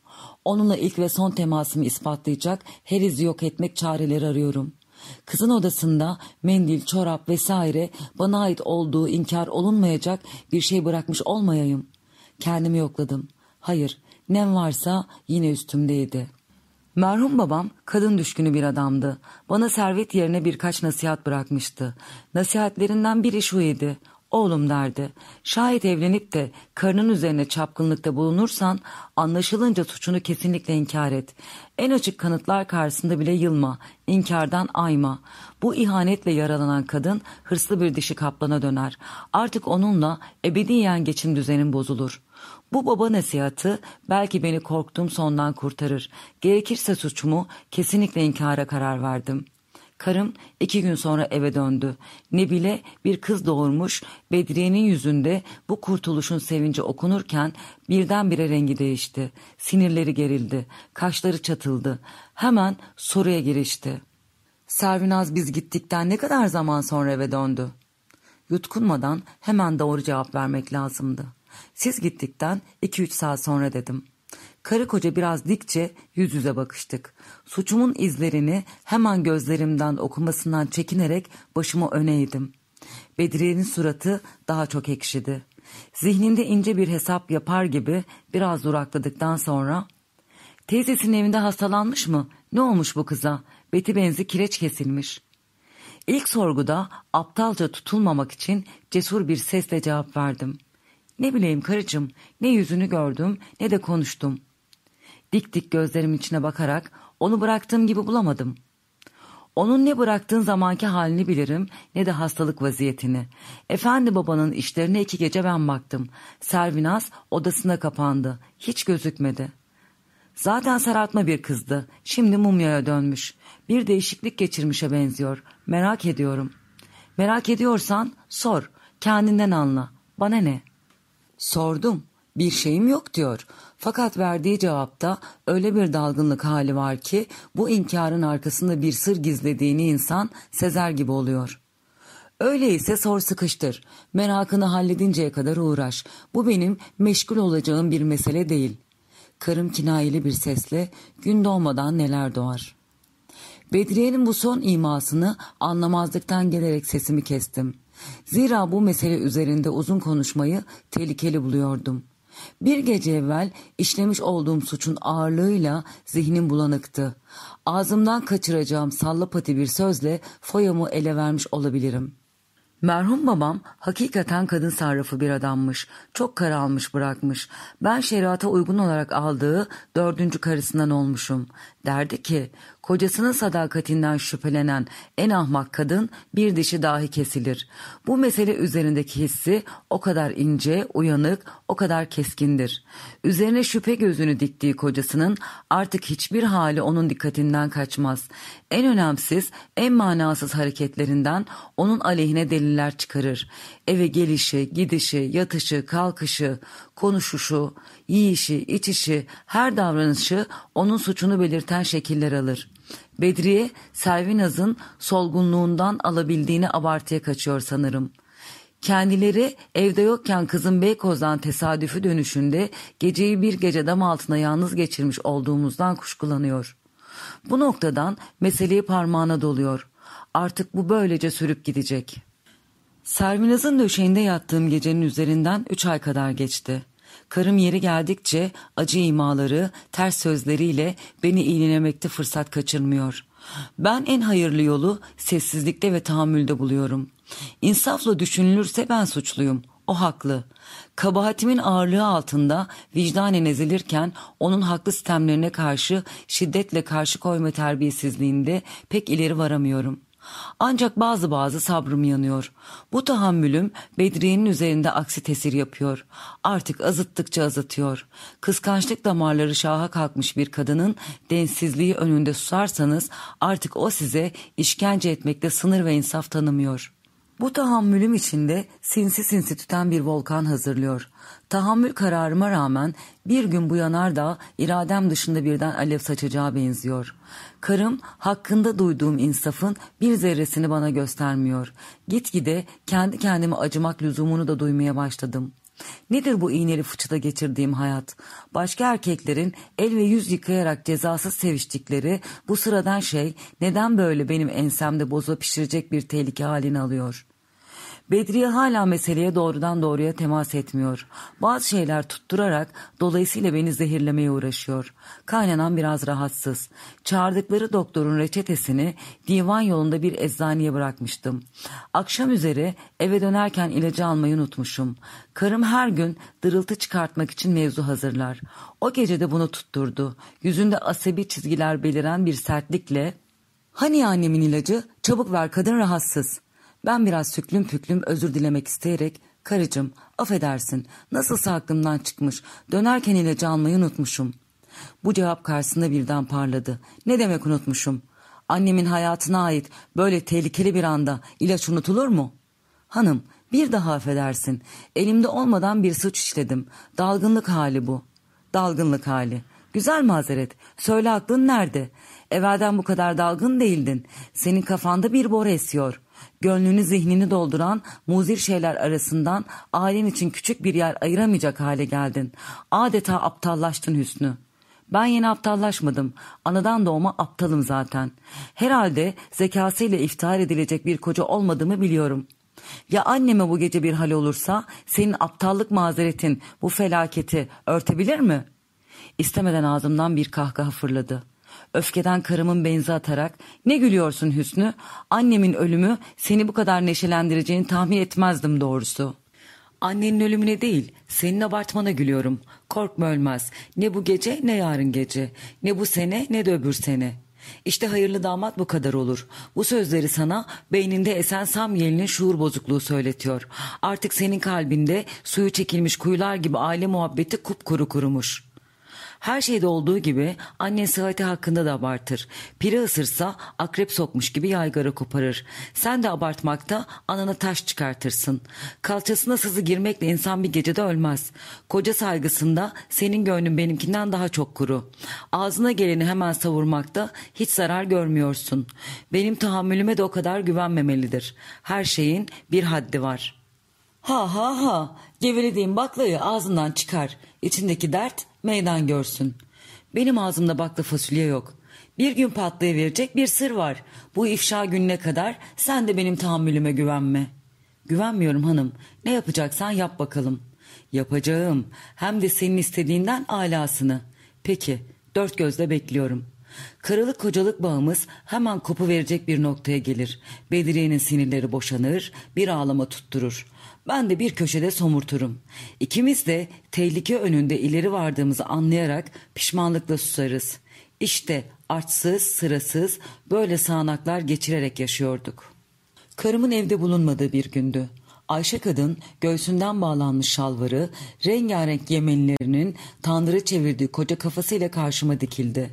Onunla ilk ve son temasımı ispatlayacak her izi yok etmek çareleri arıyorum. Kızın odasında mendil, çorap vesaire bana ait olduğu inkar olunmayacak bir şey bırakmış olmayayım. Kendimi yokladım. Hayır, nem varsa yine üstümdeydi. Merhum babam kadın düşkünü bir adamdı. Bana servet yerine birkaç nasihat bırakmıştı. Nasihatlerinden biri şu idi. Oğlum derdi, şayet evlenip de karının üzerine çapkınlıkta bulunursan anlaşılınca suçunu kesinlikle inkar et. En açık kanıtlar karşısında bile yılma, inkardan ayma. Bu ihanetle yaralanan kadın hırslı bir dişi kaplana döner. Artık onunla ebediyen geçim düzenin bozulur. Bu baba nasihatı belki beni korktuğum sondan kurtarır. Gerekirse suçumu kesinlikle inkara karar verdim.'' Karım iki gün sonra eve döndü. Nebile bir kız doğurmuş, Bedriye'nin yüzünde bu kurtuluşun sevinci okunurken birdenbire rengi değişti. Sinirleri gerildi, kaşları çatıldı. Hemen soruya girişti. Servinaz biz gittikten ne kadar zaman sonra eve döndü? Yutkunmadan hemen doğru cevap vermek lazımdı. Siz gittikten iki üç saat sonra dedim.'' Karı koca biraz dikçe yüz yüze bakıştık. Suçumun izlerini hemen gözlerimden okumasından çekinerek başımı öne eğdim. Bedriye'nin suratı daha çok ekşidi. Zihninde ince bir hesap yapar gibi biraz durakladıktan sonra ''Teyzesinin evinde hastalanmış mı? Ne olmuş bu kıza? Beti benzi kireç kesilmiş.'' İlk sorguda aptalca tutulmamak için cesur bir sesle cevap verdim. Ne bileyim karıcığım, ne yüzünü gördüm ne de konuştum. Dik dik gözlerim içine bakarak onu bıraktığım gibi bulamadım. Onun ne bıraktığın zamanki halini bilirim ne de hastalık vaziyetini. Efendi babanın işlerine iki gece ben baktım. Servinaz odasına kapandı. Hiç gözükmedi. Zaten sarartma bir kızdı. Şimdi mumyaya dönmüş. Bir değişiklik geçirmişe benziyor. Merak ediyorum. Merak ediyorsan sor. Kendinden anla. Bana ne? Sordum. Bir şeyim yok diyor. Fakat verdiği cevapta öyle bir dalgınlık hali var ki bu inkarın arkasında bir sır gizlediğini insan sezer gibi oluyor. Öyleyse sor sıkıştır. Merakını halledinceye kadar uğraş. Bu benim meşgul olacağım bir mesele değil. Karım kinayeli bir sesle gün doğmadan neler doğar. Bedriye'nin bu son imasını anlamazlıktan gelerek sesimi kestim. Zira bu mesele üzerinde uzun konuşmayı tehlikeli buluyordum. Bir gece evvel işlemiş olduğum suçun ağırlığıyla zihnim bulanıktı. Ağzımdan kaçıracağım sallapati bir sözle foyamı ele vermiş olabilirim. Merhum babam hakikaten kadın sarrafı bir adammış. Çok kara almış bırakmış. Ben şeriata uygun olarak aldığı dördüncü karısından olmuşum. Derdi ki Kocasının sadakatinden şüphelenen en ahmak kadın bir dişi dahi kesilir. Bu mesele üzerindeki hissi o kadar ince, uyanık, o kadar keskindir. Üzerine şüphe gözünü diktiği kocasının artık hiçbir hali onun dikkatinden kaçmaz. En önemsiz, en manasız hareketlerinden onun aleyhine deliller çıkarır. Eve gelişi, gidişi, yatışı, kalkışı, konuşuşu, yiyişi, içişi, her davranışı onun suçunu belirten şekiller alır. Bedriye, Selvinaz'ın solgunluğundan alabildiğini abartıya kaçıyor sanırım. Kendileri evde yokken kızın Beykoz'dan tesadüfü dönüşünde geceyi bir gece dam altına yalnız geçirmiş olduğumuzdan kuşkulanıyor. Bu noktadan meseleyi parmağına doluyor. Artık bu böylece sürüp gidecek. Servinaz'ın döşeğinde yattığım gecenin üzerinden üç ay kadar geçti. Karım yeri geldikçe acı imaları, ters sözleriyle beni iğnelemekte fırsat kaçırmıyor. Ben en hayırlı yolu sessizlikte ve tahammülde buluyorum. İnsafla düşünülürse ben suçluyum. O haklı. Kabahatimin ağırlığı altında vicdanen ezilirken onun haklı sistemlerine karşı şiddetle karşı koyma terbiyesizliğinde pek ileri varamıyorum.'' Ancak bazı bazı sabrım yanıyor. Bu tahammülüm Bedriye'nin üzerinde aksi tesir yapıyor. Artık azıttıkça azıtıyor. Kıskançlık damarları şaha kalkmış bir kadının densizliği önünde susarsanız artık o size işkence etmekte sınır ve insaf tanımıyor.'' Bu tahammülüm içinde sinsi sinsi tüten bir volkan hazırlıyor. Tahammül kararıma rağmen bir gün bu yanardağ iradem dışında birden alev saçacağı benziyor. Karım hakkında duyduğum insafın bir zerresini bana göstermiyor. Gitgide kendi kendime acımak lüzumunu da duymaya başladım. Nedir bu iğneli fıçıda geçirdiğim hayat? Başka erkeklerin el ve yüz yıkayarak cezasız seviştikleri bu sıradan şey neden böyle benim ensemde boza pişirecek bir tehlike halini alıyor? Bedriye hala meseleye doğrudan doğruya temas etmiyor. Bazı şeyler tutturarak dolayısıyla beni zehirlemeye uğraşıyor. Kaynanan biraz rahatsız. Çağırdıkları doktorun reçetesini divan yolunda bir eczaneye bırakmıştım. Akşam üzeri eve dönerken ilacı almayı unutmuşum. Karım her gün dırıltı çıkartmak için mevzu hazırlar. O gece de bunu tutturdu. Yüzünde asabi çizgiler beliren bir sertlikle ''Hani annemin ilacı? Çabuk ver kadın rahatsız.'' Ben biraz süklüm püklüm özür dilemek isteyerek karıcığım affedersin nasılsa aklımdan çıkmış dönerken ilacı almayı unutmuşum. Bu cevap karşısında birden parladı. Ne demek unutmuşum? Annemin hayatına ait böyle tehlikeli bir anda ilaç unutulur mu? Hanım bir daha affedersin. Elimde olmadan bir suç işledim. Dalgınlık hali bu. Dalgınlık hali. Güzel mazeret. Söyle aklın nerede? Evvelden bu kadar dalgın değildin. Senin kafanda bir bor esiyor. Gönlünü zihnini dolduran muzir şeyler arasından ailen için küçük bir yer ayıramayacak hale geldin. Adeta aptallaştın Hüsnü. Ben yeni aptallaşmadım. Anadan doğma aptalım zaten. Herhalde zekasıyla iftihar edilecek bir koca olmadığımı biliyorum. Ya anneme bu gece bir hal olursa senin aptallık mazeretin bu felaketi örtebilir mi? İstemeden ağzımdan bir kahkaha fırladı. Öfkeden karımın benzi atarak ne gülüyorsun Hüsnü? Annemin ölümü seni bu kadar neşelendireceğini tahmin etmezdim doğrusu. Annenin ölümüne değil, senin abartmana gülüyorum. Korkma ölmez. Ne bu gece ne yarın gece. Ne bu sene ne de öbür sene. İşte hayırlı damat bu kadar olur. Bu sözleri sana beyninde esen Samyel'in şuur bozukluğu söyletiyor. Artık senin kalbinde suyu çekilmiş kuyular gibi aile muhabbeti kupkuru kurumuş.'' Her şeyde olduğu gibi annen sıhhati hakkında da abartır. Piri ısırsa akrep sokmuş gibi yaygara koparır. Sen de abartmakta anana taş çıkartırsın. Kalçasına sızı girmekle insan bir gecede ölmez. Koca saygısında senin gönlün benimkinden daha çok kuru. Ağzına geleni hemen savurmakta hiç zarar görmüyorsun. Benim tahammülüme de o kadar güvenmemelidir. Her şeyin bir haddi var.'' Ha ha ha gevelediğin baklayı ağzından çıkar. İçindeki dert meydan görsün. Benim ağzımda bakla fasulye yok. Bir gün patlayıverecek bir sır var. Bu ifşa gününe kadar sen de benim tahammülüme güvenme. Güvenmiyorum hanım. Ne yapacaksan yap bakalım. Yapacağım. Hem de senin istediğinden alasını. Peki, dört gözle bekliyorum. Karılık kocalık bağımız hemen kopu verecek bir noktaya gelir. Bedriye'nin sinirleri boşanır, bir ağlama tutturur. Ben de bir köşede somurturum. İkimiz de tehlike önünde ileri vardığımızı anlayarak pişmanlıkla susarız. İşte artsız, sırasız böyle sağanaklar geçirerek yaşıyorduk. Karımın evde bulunmadığı bir gündü. Ayşe kadın göğsünden bağlanmış şalvarı, rengarenk yemenlerinin tandırı çevirdiği koca kafasıyla karşıma dikildi.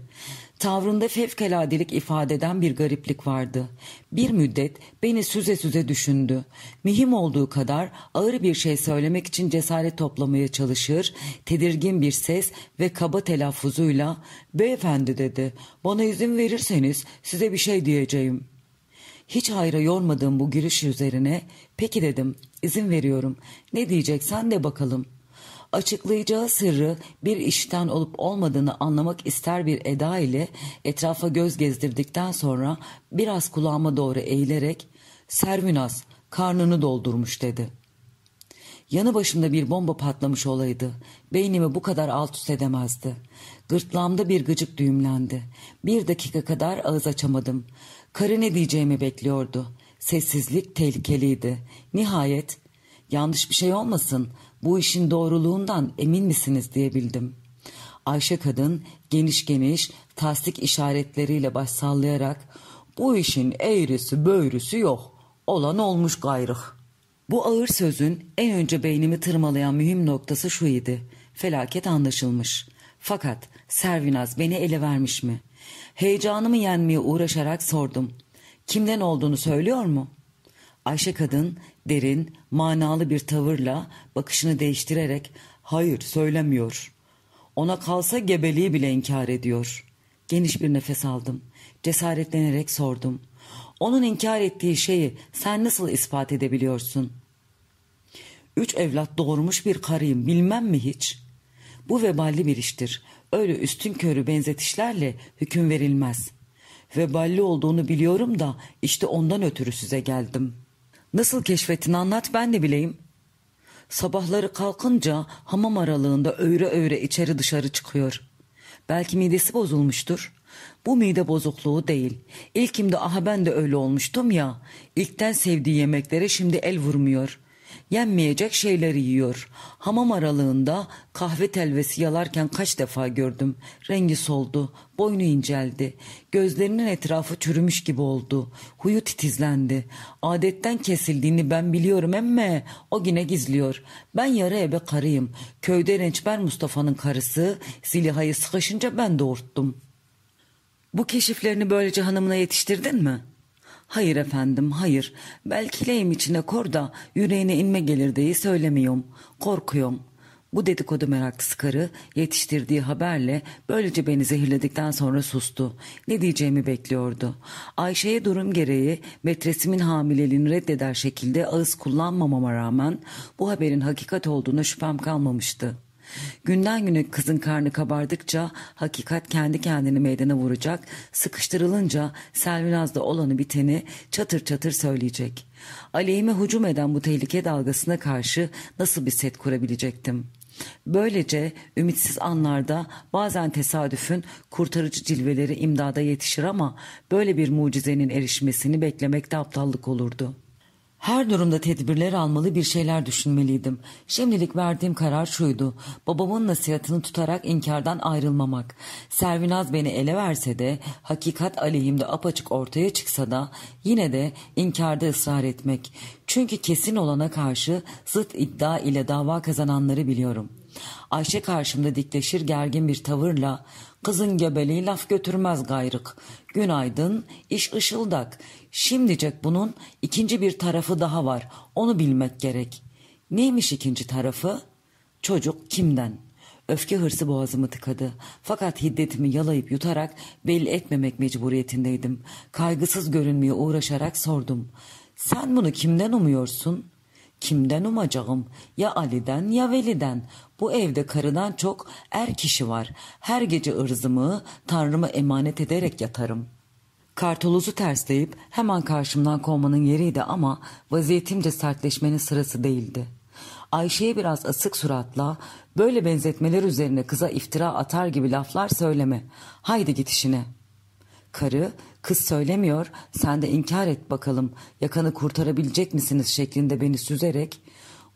Tavrında fevkaladelik ifade eden bir gariplik vardı. Bir müddet beni süze süze düşündü. Mühim olduğu kadar ağır bir şey söylemek için cesaret toplamaya çalışır, tedirgin bir ses ve kaba telaffuzuyla ''Beyefendi'' dedi, ''bana izin verirseniz size bir şey diyeceğim.'' Hiç hayra yormadığım bu giriş üzerine peki dedim izin veriyorum ne diyeceksen de bakalım. Açıklayacağı sırrı bir işten olup olmadığını anlamak ister bir eda ile etrafa göz gezdirdikten sonra biraz kulağıma doğru eğilerek Servinas karnını doldurmuş dedi. Yanı başımda bir bomba patlamış olaydı. Beynimi bu kadar alt üst edemezdi. Gırtlağımda bir gıcık düğümlendi. Bir dakika kadar ağız açamadım. Karı ne diyeceğimi bekliyordu. Sessizlik tehlikeliydi. Nihayet yanlış bir şey olmasın bu işin doğruluğundan emin misiniz diyebildim. Ayşe kadın geniş geniş tasdik işaretleriyle baş sallayarak bu işin eğrisi böğrüsü yok. Olan olmuş gayrık. Bu ağır sözün en önce beynimi tırmalayan mühim noktası şu idi. Felaket anlaşılmış. Fakat Servinaz beni ele vermiş mi? Heyecanımı yenmeye uğraşarak sordum. Kimden olduğunu söylüyor mu? Ayşe kadın derin, manalı bir tavırla bakışını değiştirerek hayır söylemiyor. Ona kalsa gebeliği bile inkar ediyor. Geniş bir nefes aldım. Cesaretlenerek sordum. Onun inkar ettiği şeyi sen nasıl ispat edebiliyorsun? Üç evlat doğurmuş bir karıyım bilmem mi hiç? Bu veballi bir iştir. Öyle üstün körü benzetişlerle hüküm verilmez. Veballi olduğunu biliyorum da işte ondan ötürü size geldim. Nasıl keşfettin anlat ben de bileyim. Sabahları kalkınca hamam aralığında öğre öğre içeri dışarı çıkıyor. Belki midesi bozulmuştur. Bu mide bozukluğu değil. İlkimde aha ben de öyle olmuştum ya. İlkten sevdiği yemeklere şimdi el vurmuyor yenmeyecek şeyleri yiyor. Hamam aralığında kahve telvesi yalarken kaç defa gördüm. Rengi soldu, boynu inceldi. Gözlerinin etrafı çürümüş gibi oldu. Huyu titizlendi. Adetten kesildiğini ben biliyorum emme o yine gizliyor. Ben yarı ebe karıyım. Köyde Rençber Mustafa'nın karısı Ziliha'yı sıkışınca ben doğurttum. Bu keşiflerini böylece hanımına yetiştirdin mi?'' Hayır efendim hayır. Belki lehim içine kor da yüreğine inme gelir diye söylemiyorum. Korkuyorum. Bu dedikodu meraklısı karı yetiştirdiği haberle böylece beni zehirledikten sonra sustu. Ne diyeceğimi bekliyordu. Ayşe'ye durum gereği metresimin hamileliğini reddeder şekilde ağız kullanmamama rağmen bu haberin hakikat olduğuna şüphem kalmamıştı. Günden güne kızın karnı kabardıkça hakikat kendi kendini meydana vuracak, sıkıştırılınca Selvinaz'da olanı biteni çatır çatır söyleyecek. Aleyhime hücum eden bu tehlike dalgasına karşı nasıl bir set kurabilecektim? Böylece ümitsiz anlarda bazen tesadüfün kurtarıcı cilveleri imdada yetişir ama böyle bir mucizenin erişmesini beklemekte aptallık olurdu.'' Her durumda tedbirler almalı bir şeyler düşünmeliydim. Şimdilik verdiğim karar şuydu. Babamın nasihatini tutarak inkardan ayrılmamak. Servinaz beni ele verse de hakikat aleyhimde apaçık ortaya çıksa da yine de inkarda ısrar etmek. Çünkü kesin olana karşı zıt iddia ile dava kazananları biliyorum. Ayşe karşımda dikleşir gergin bir tavırla Kızın gebeliği laf götürmez gayrık. Günaydın, iş ışıldak. Şimdicek bunun ikinci bir tarafı daha var. Onu bilmek gerek. Neymiş ikinci tarafı? Çocuk kimden? Öfke hırsı boğazımı tıkadı. Fakat hiddetimi yalayıp yutarak belli etmemek mecburiyetindeydim. Kaygısız görünmeye uğraşarak sordum. Sen bunu kimden umuyorsun? Kimden umacağım? Ya Ali'den ya Veli'den. Bu evde karıdan çok er kişi var. Her gece ırzımı Tanrıma emanet ederek yatarım. Kartoluzu tersleyip hemen karşımdan kovmanın yeriydi ama vaziyetimce sertleşmenin sırası değildi. Ayşe'ye biraz asık suratla böyle benzetmeler üzerine kıza iftira atar gibi laflar söyleme. Haydi git işine.'' Karı kız söylemiyor sen de inkar et bakalım yakanı kurtarabilecek misiniz şeklinde beni süzerek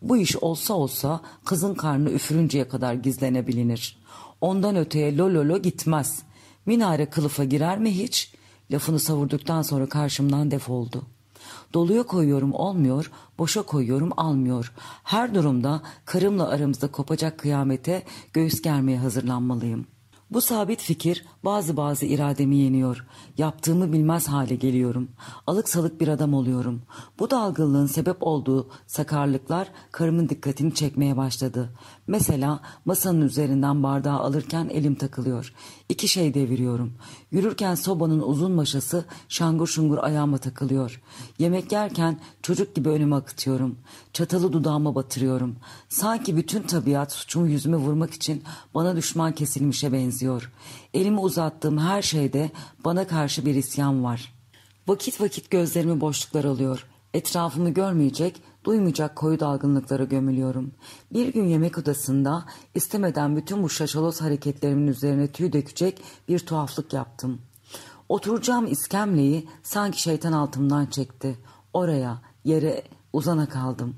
bu iş olsa olsa kızın karnı üfürünceye kadar gizlenebilinir. Ondan öteye lololo gitmez. Minare kılıfa girer mi hiç? Lafını savurduktan sonra karşımdan defoldu. Doluya koyuyorum olmuyor, boşa koyuyorum almıyor. Her durumda karımla aramızda kopacak kıyamete göğüs germeye hazırlanmalıyım.'' Bu sabit fikir bazı bazı irademi yeniyor. Yaptığımı bilmez hale geliyorum. Alık salık bir adam oluyorum. Bu dalgınlığın sebep olduğu sakarlıklar karımın dikkatini çekmeye başladı. Mesela masanın üzerinden bardağı alırken elim takılıyor. İki şey deviriyorum. Yürürken sobanın uzun maşası şangur şungur ayağıma takılıyor. Yemek yerken çocuk gibi önüme akıtıyorum. Çatalı dudağıma batırıyorum. Sanki bütün tabiat suçumu yüzüme vurmak için bana düşman kesilmişe benziyor. Elimi uzattığım her şeyde bana karşı bir isyan var. Vakit vakit gözlerimi boşluklar alıyor. Etrafımı görmeyecek, duymayacak koyu dalgınlıklara gömülüyorum. Bir gün yemek odasında istemeden bütün bu şaşalos hareketlerimin üzerine tüy dökecek bir tuhaflık yaptım. Oturacağım iskemleyi sanki şeytan altımdan çekti. Oraya, yere uzana kaldım.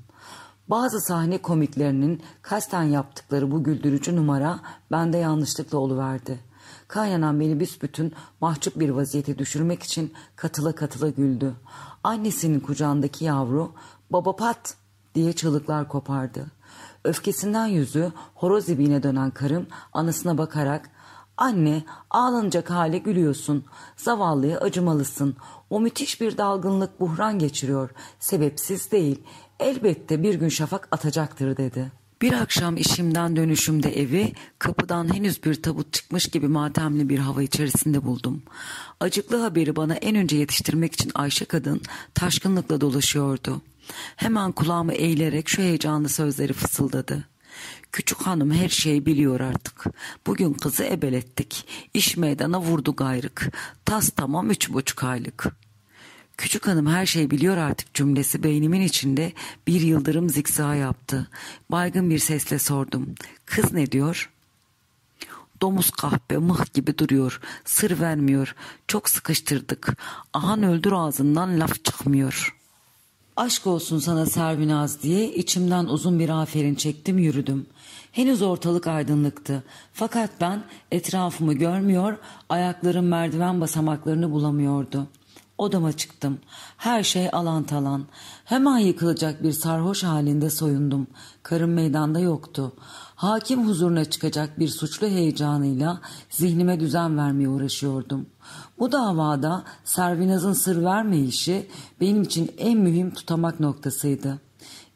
Bazı sahne komiklerinin kasten yaptıkları bu güldürücü numara bende yanlışlıkla oluverdi. Kaynanan beni büsbütün mahcup bir vaziyete düşürmek için katıla katıla güldü. Annesinin kucağındaki yavru baba pat diye çığlıklar kopardı. Öfkesinden yüzü horoz ibine dönen karım anasına bakarak Anne ağlanacak hale gülüyorsun. Zavallıya acımalısın. O müthiş bir dalgınlık buhran geçiriyor. Sebepsiz değil. Elbette bir gün şafak atacaktır dedi. Bir akşam işimden dönüşümde evi kapıdan henüz bir tabut çıkmış gibi matemli bir hava içerisinde buldum. Acıklı haberi bana en önce yetiştirmek için Ayşe kadın taşkınlıkla dolaşıyordu. Hemen kulağımı eğilerek şu heyecanlı sözleri fısıldadı. Küçük hanım her şeyi biliyor artık. Bugün kızı ebelettik. İş meydana vurdu gayrık. Tas tamam üç buçuk aylık. Küçük hanım her şeyi biliyor artık cümlesi beynimin içinde bir yıldırım zikza yaptı. Baygın bir sesle sordum. Kız ne diyor? Domuz kahpe mıh gibi duruyor. Sır vermiyor. Çok sıkıştırdık. Ahan öldür ağzından laf çıkmıyor.'' Aşk olsun sana Servinaz diye içimden uzun bir aferin çektim yürüdüm. Henüz ortalık aydınlıktı. Fakat ben etrafımı görmüyor, ayaklarım merdiven basamaklarını bulamıyordu. Odama çıktım. Her şey alan talan. Hemen yıkılacak bir sarhoş halinde soyundum. Karım meydanda yoktu. Hakim huzuruna çıkacak bir suçlu heyecanıyla zihnime düzen vermeye uğraşıyordum. Bu davada Servinaz'ın sır vermeyişi benim için en mühim tutamak noktasıydı.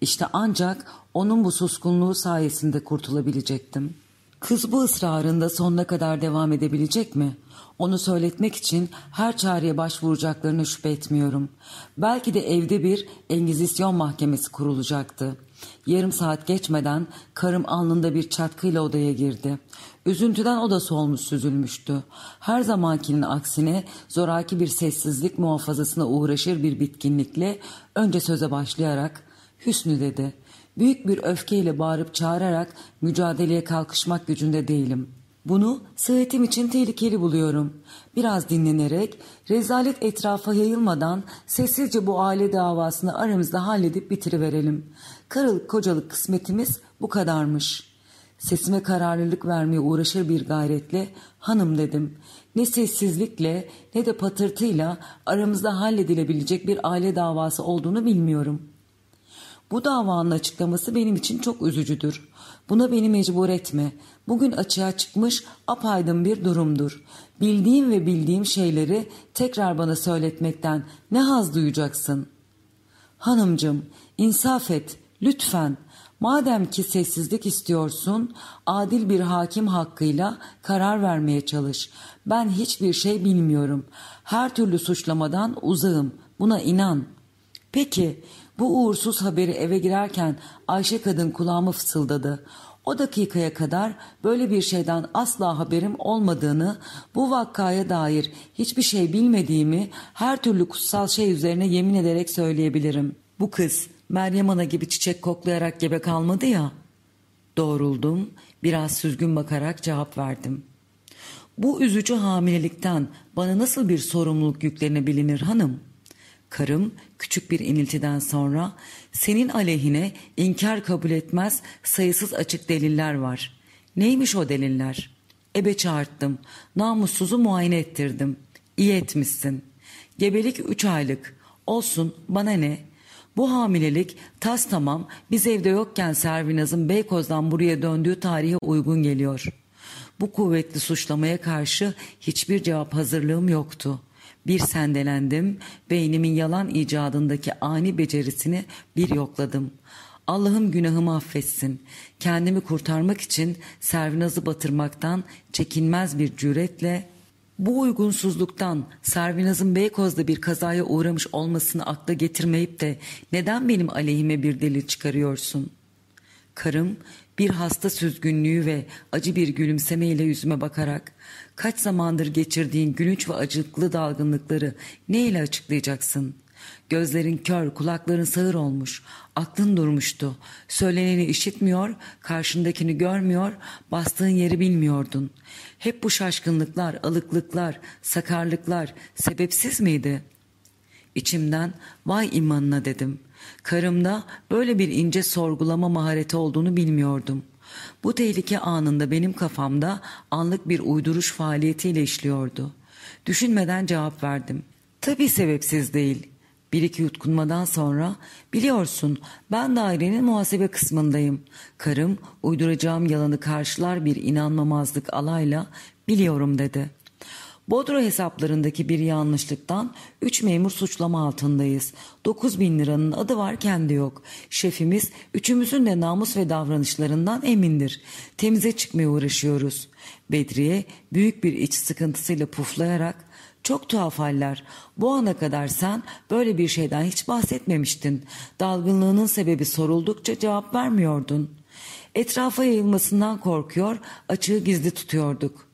İşte ancak onun bu suskunluğu sayesinde kurtulabilecektim. Kız bu ısrarında sonuna kadar devam edebilecek mi? Onu söyletmek için her çareye başvuracaklarını şüphe etmiyorum. Belki de evde bir engizisyon mahkemesi kurulacaktı. Yarım saat geçmeden karım alnında bir çatkıyla odaya girdi. Üzüntüden odası olmuş süzülmüştü. Her zamankinin aksine zoraki bir sessizlik muhafazasına uğraşır bir bitkinlikle önce söze başlayarak Hüsnü dedi. Büyük bir öfkeyle bağırıp çağırarak mücadeleye kalkışmak gücünde değilim. Bunu sıhhatim için tehlikeli buluyorum. Biraz dinlenerek rezalet etrafa yayılmadan sessizce bu aile davasını aramızda halledip bitiriverelim. Karılık kocalık kısmetimiz bu kadarmış. Sesime kararlılık vermeye uğraşır bir gayretle hanım dedim. Ne sessizlikle ne de patırtıyla aramızda halledilebilecek bir aile davası olduğunu bilmiyorum. Bu davanın açıklaması benim için çok üzücüdür. Buna beni mecbur etme. Bugün açığa çıkmış apaydın bir durumdur. Bildiğim ve bildiğim şeyleri tekrar bana söyletmekten ne haz duyacaksın? Hanımcım, insaf et, lütfen. Madem ki sessizlik istiyorsun, adil bir hakim hakkıyla karar vermeye çalış. Ben hiçbir şey bilmiyorum. Her türlü suçlamadan uzağım. Buna inan. Peki, bu uğursuz haberi eve girerken Ayşe kadın kulağıma fısıldadı. O dakikaya kadar böyle bir şeyden asla haberim olmadığını, bu vakaya dair hiçbir şey bilmediğimi her türlü kutsal şey üzerine yemin ederek söyleyebilirim. Bu kız Meryem Ana gibi çiçek koklayarak gebe kalmadı ya. Doğruldum, biraz süzgün bakarak cevap verdim. Bu üzücü hamilelikten bana nasıl bir sorumluluk yüklenebilir hanım? Karım küçük bir iniltiden sonra senin aleyhine inkar kabul etmez sayısız açık deliller var. Neymiş o deliller? Ebe çağırttım. Namussuzu muayene ettirdim. İyi etmişsin. Gebelik üç aylık. Olsun bana ne? Bu hamilelik tas tamam biz evde yokken Servinaz'ın Beykoz'dan buraya döndüğü tarihe uygun geliyor. Bu kuvvetli suçlamaya karşı hiçbir cevap hazırlığım yoktu. Bir sendelendim, beynimin yalan icadındaki ani becerisini bir yokladım. Allah'ım günahımı affetsin. Kendimi kurtarmak için Servinaz'ı batırmaktan çekinmez bir cüretle bu uygunsuzluktan Servinaz'ın Beykoz'da bir kazaya uğramış olmasını akla getirmeyip de neden benim aleyhime bir delil çıkarıyorsun? Karım bir hasta süzgünlüğü ve acı bir gülümsemeyle yüzüme bakarak kaç zamandır geçirdiğin gülünç ve acıklı dalgınlıkları ne ile açıklayacaksın? Gözlerin kör, kulakların sağır olmuş, aklın durmuştu. Söyleneni işitmiyor, karşındakini görmüyor, bastığın yeri bilmiyordun. Hep bu şaşkınlıklar, alıklıklar, sakarlıklar sebepsiz miydi? İçimden vay imanına dedim. Karımda böyle bir ince sorgulama mahareti olduğunu bilmiyordum. Bu tehlike anında benim kafamda anlık bir uyduruş faaliyetiyle işliyordu. Düşünmeden cevap verdim. Tabii sebepsiz değil. Bir iki yutkunmadan sonra biliyorsun ben dairenin muhasebe kısmındayım. Karım uyduracağım yalanı karşılar bir inanmamazlık alayla biliyorum dedi. Bodro hesaplarındaki bir yanlışlıktan 3 memur suçlama altındayız. 9 bin liranın adı var kendi yok. Şefimiz üçümüzün de namus ve davranışlarından emindir. Temize çıkmaya uğraşıyoruz. Bedriye büyük bir iç sıkıntısıyla puflayarak çok tuhaf haller. Bu ana kadar sen böyle bir şeyden hiç bahsetmemiştin. Dalgınlığının sebebi soruldukça cevap vermiyordun. Etrafa yayılmasından korkuyor, açığı gizli tutuyorduk.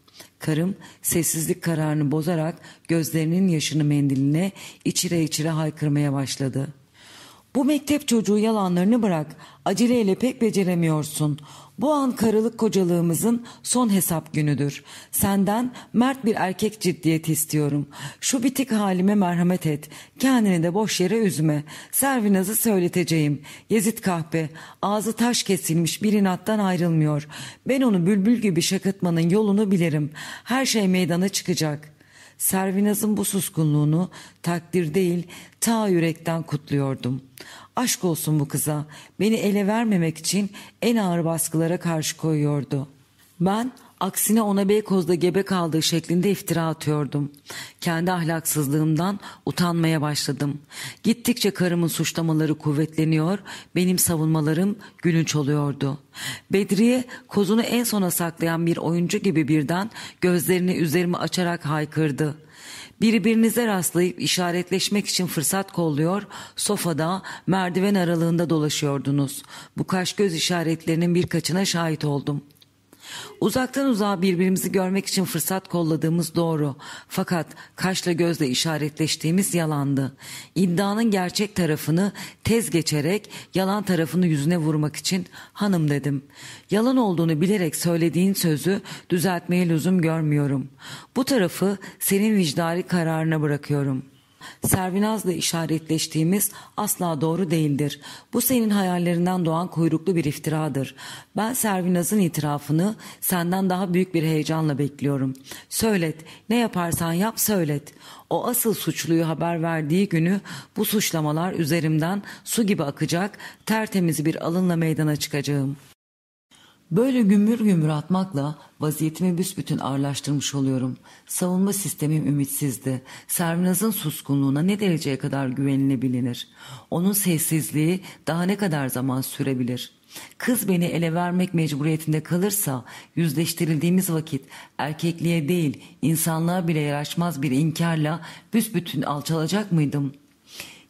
Karım sessizlik kararını bozarak gözlerinin yaşını mendiline içire içire haykırmaya başladı. Bu mektep çocuğu yalanlarını bırak. Aceleyle pek beceremiyorsun. Bu an karılık kocalığımızın son hesap günüdür. Senden mert bir erkek ciddiyeti istiyorum. Şu bitik halime merhamet et. Kendini de boş yere üzme. Servinaz'ı söyleteceğim. Yezid kahpe. Ağzı taş kesilmiş bir inattan ayrılmıyor. Ben onu bülbül gibi şakıtmanın yolunu bilirim. Her şey meydana çıkacak. Servinaz'ın bu suskunluğunu takdir değil ta yürekten kutluyordum. Aşk olsun bu kıza. Beni ele vermemek için en ağır baskılara karşı koyuyordu. Ben aksine ona Beykoz'da gebe kaldığı şeklinde iftira atıyordum. Kendi ahlaksızlığımdan utanmaya başladım. Gittikçe karımın suçlamaları kuvvetleniyor, benim savunmalarım gülünç oluyordu. Bedriye kozunu en sona saklayan bir oyuncu gibi birden gözlerini üzerime açarak haykırdı. Birbirinize rastlayıp işaretleşmek için fırsat kolluyor, sofada merdiven aralığında dolaşıyordunuz. Bu kaş göz işaretlerinin birkaçına şahit oldum. Uzaktan uzağa birbirimizi görmek için fırsat kolladığımız doğru. Fakat kaşla gözle işaretleştiğimiz yalandı. İddianın gerçek tarafını tez geçerek yalan tarafını yüzüne vurmak için hanım dedim. Yalan olduğunu bilerek söylediğin sözü düzeltmeye lüzum görmüyorum. Bu tarafı senin vicdari kararına bırakıyorum.'' Servinaz'la işaretleştiğimiz asla doğru değildir. Bu senin hayallerinden doğan kuyruklu bir iftiradır. Ben Servinaz'ın itirafını senden daha büyük bir heyecanla bekliyorum. Söylet, ne yaparsan yap söylet. O asıl suçluyu haber verdiği günü bu suçlamalar üzerimden su gibi akacak, tertemiz bir alınla meydana çıkacağım.'' Böyle gümbür gümbür atmakla vaziyetimi büsbütün ağırlaştırmış oluyorum. Savunma sistemim ümitsizdi. Servinaz'ın suskunluğuna ne dereceye kadar güvenilebilir? Onun sessizliği daha ne kadar zaman sürebilir? Kız beni ele vermek mecburiyetinde kalırsa yüzleştirildiğimiz vakit erkekliğe değil insanlığa bile yaraşmaz bir inkarla büsbütün alçalacak mıydım?''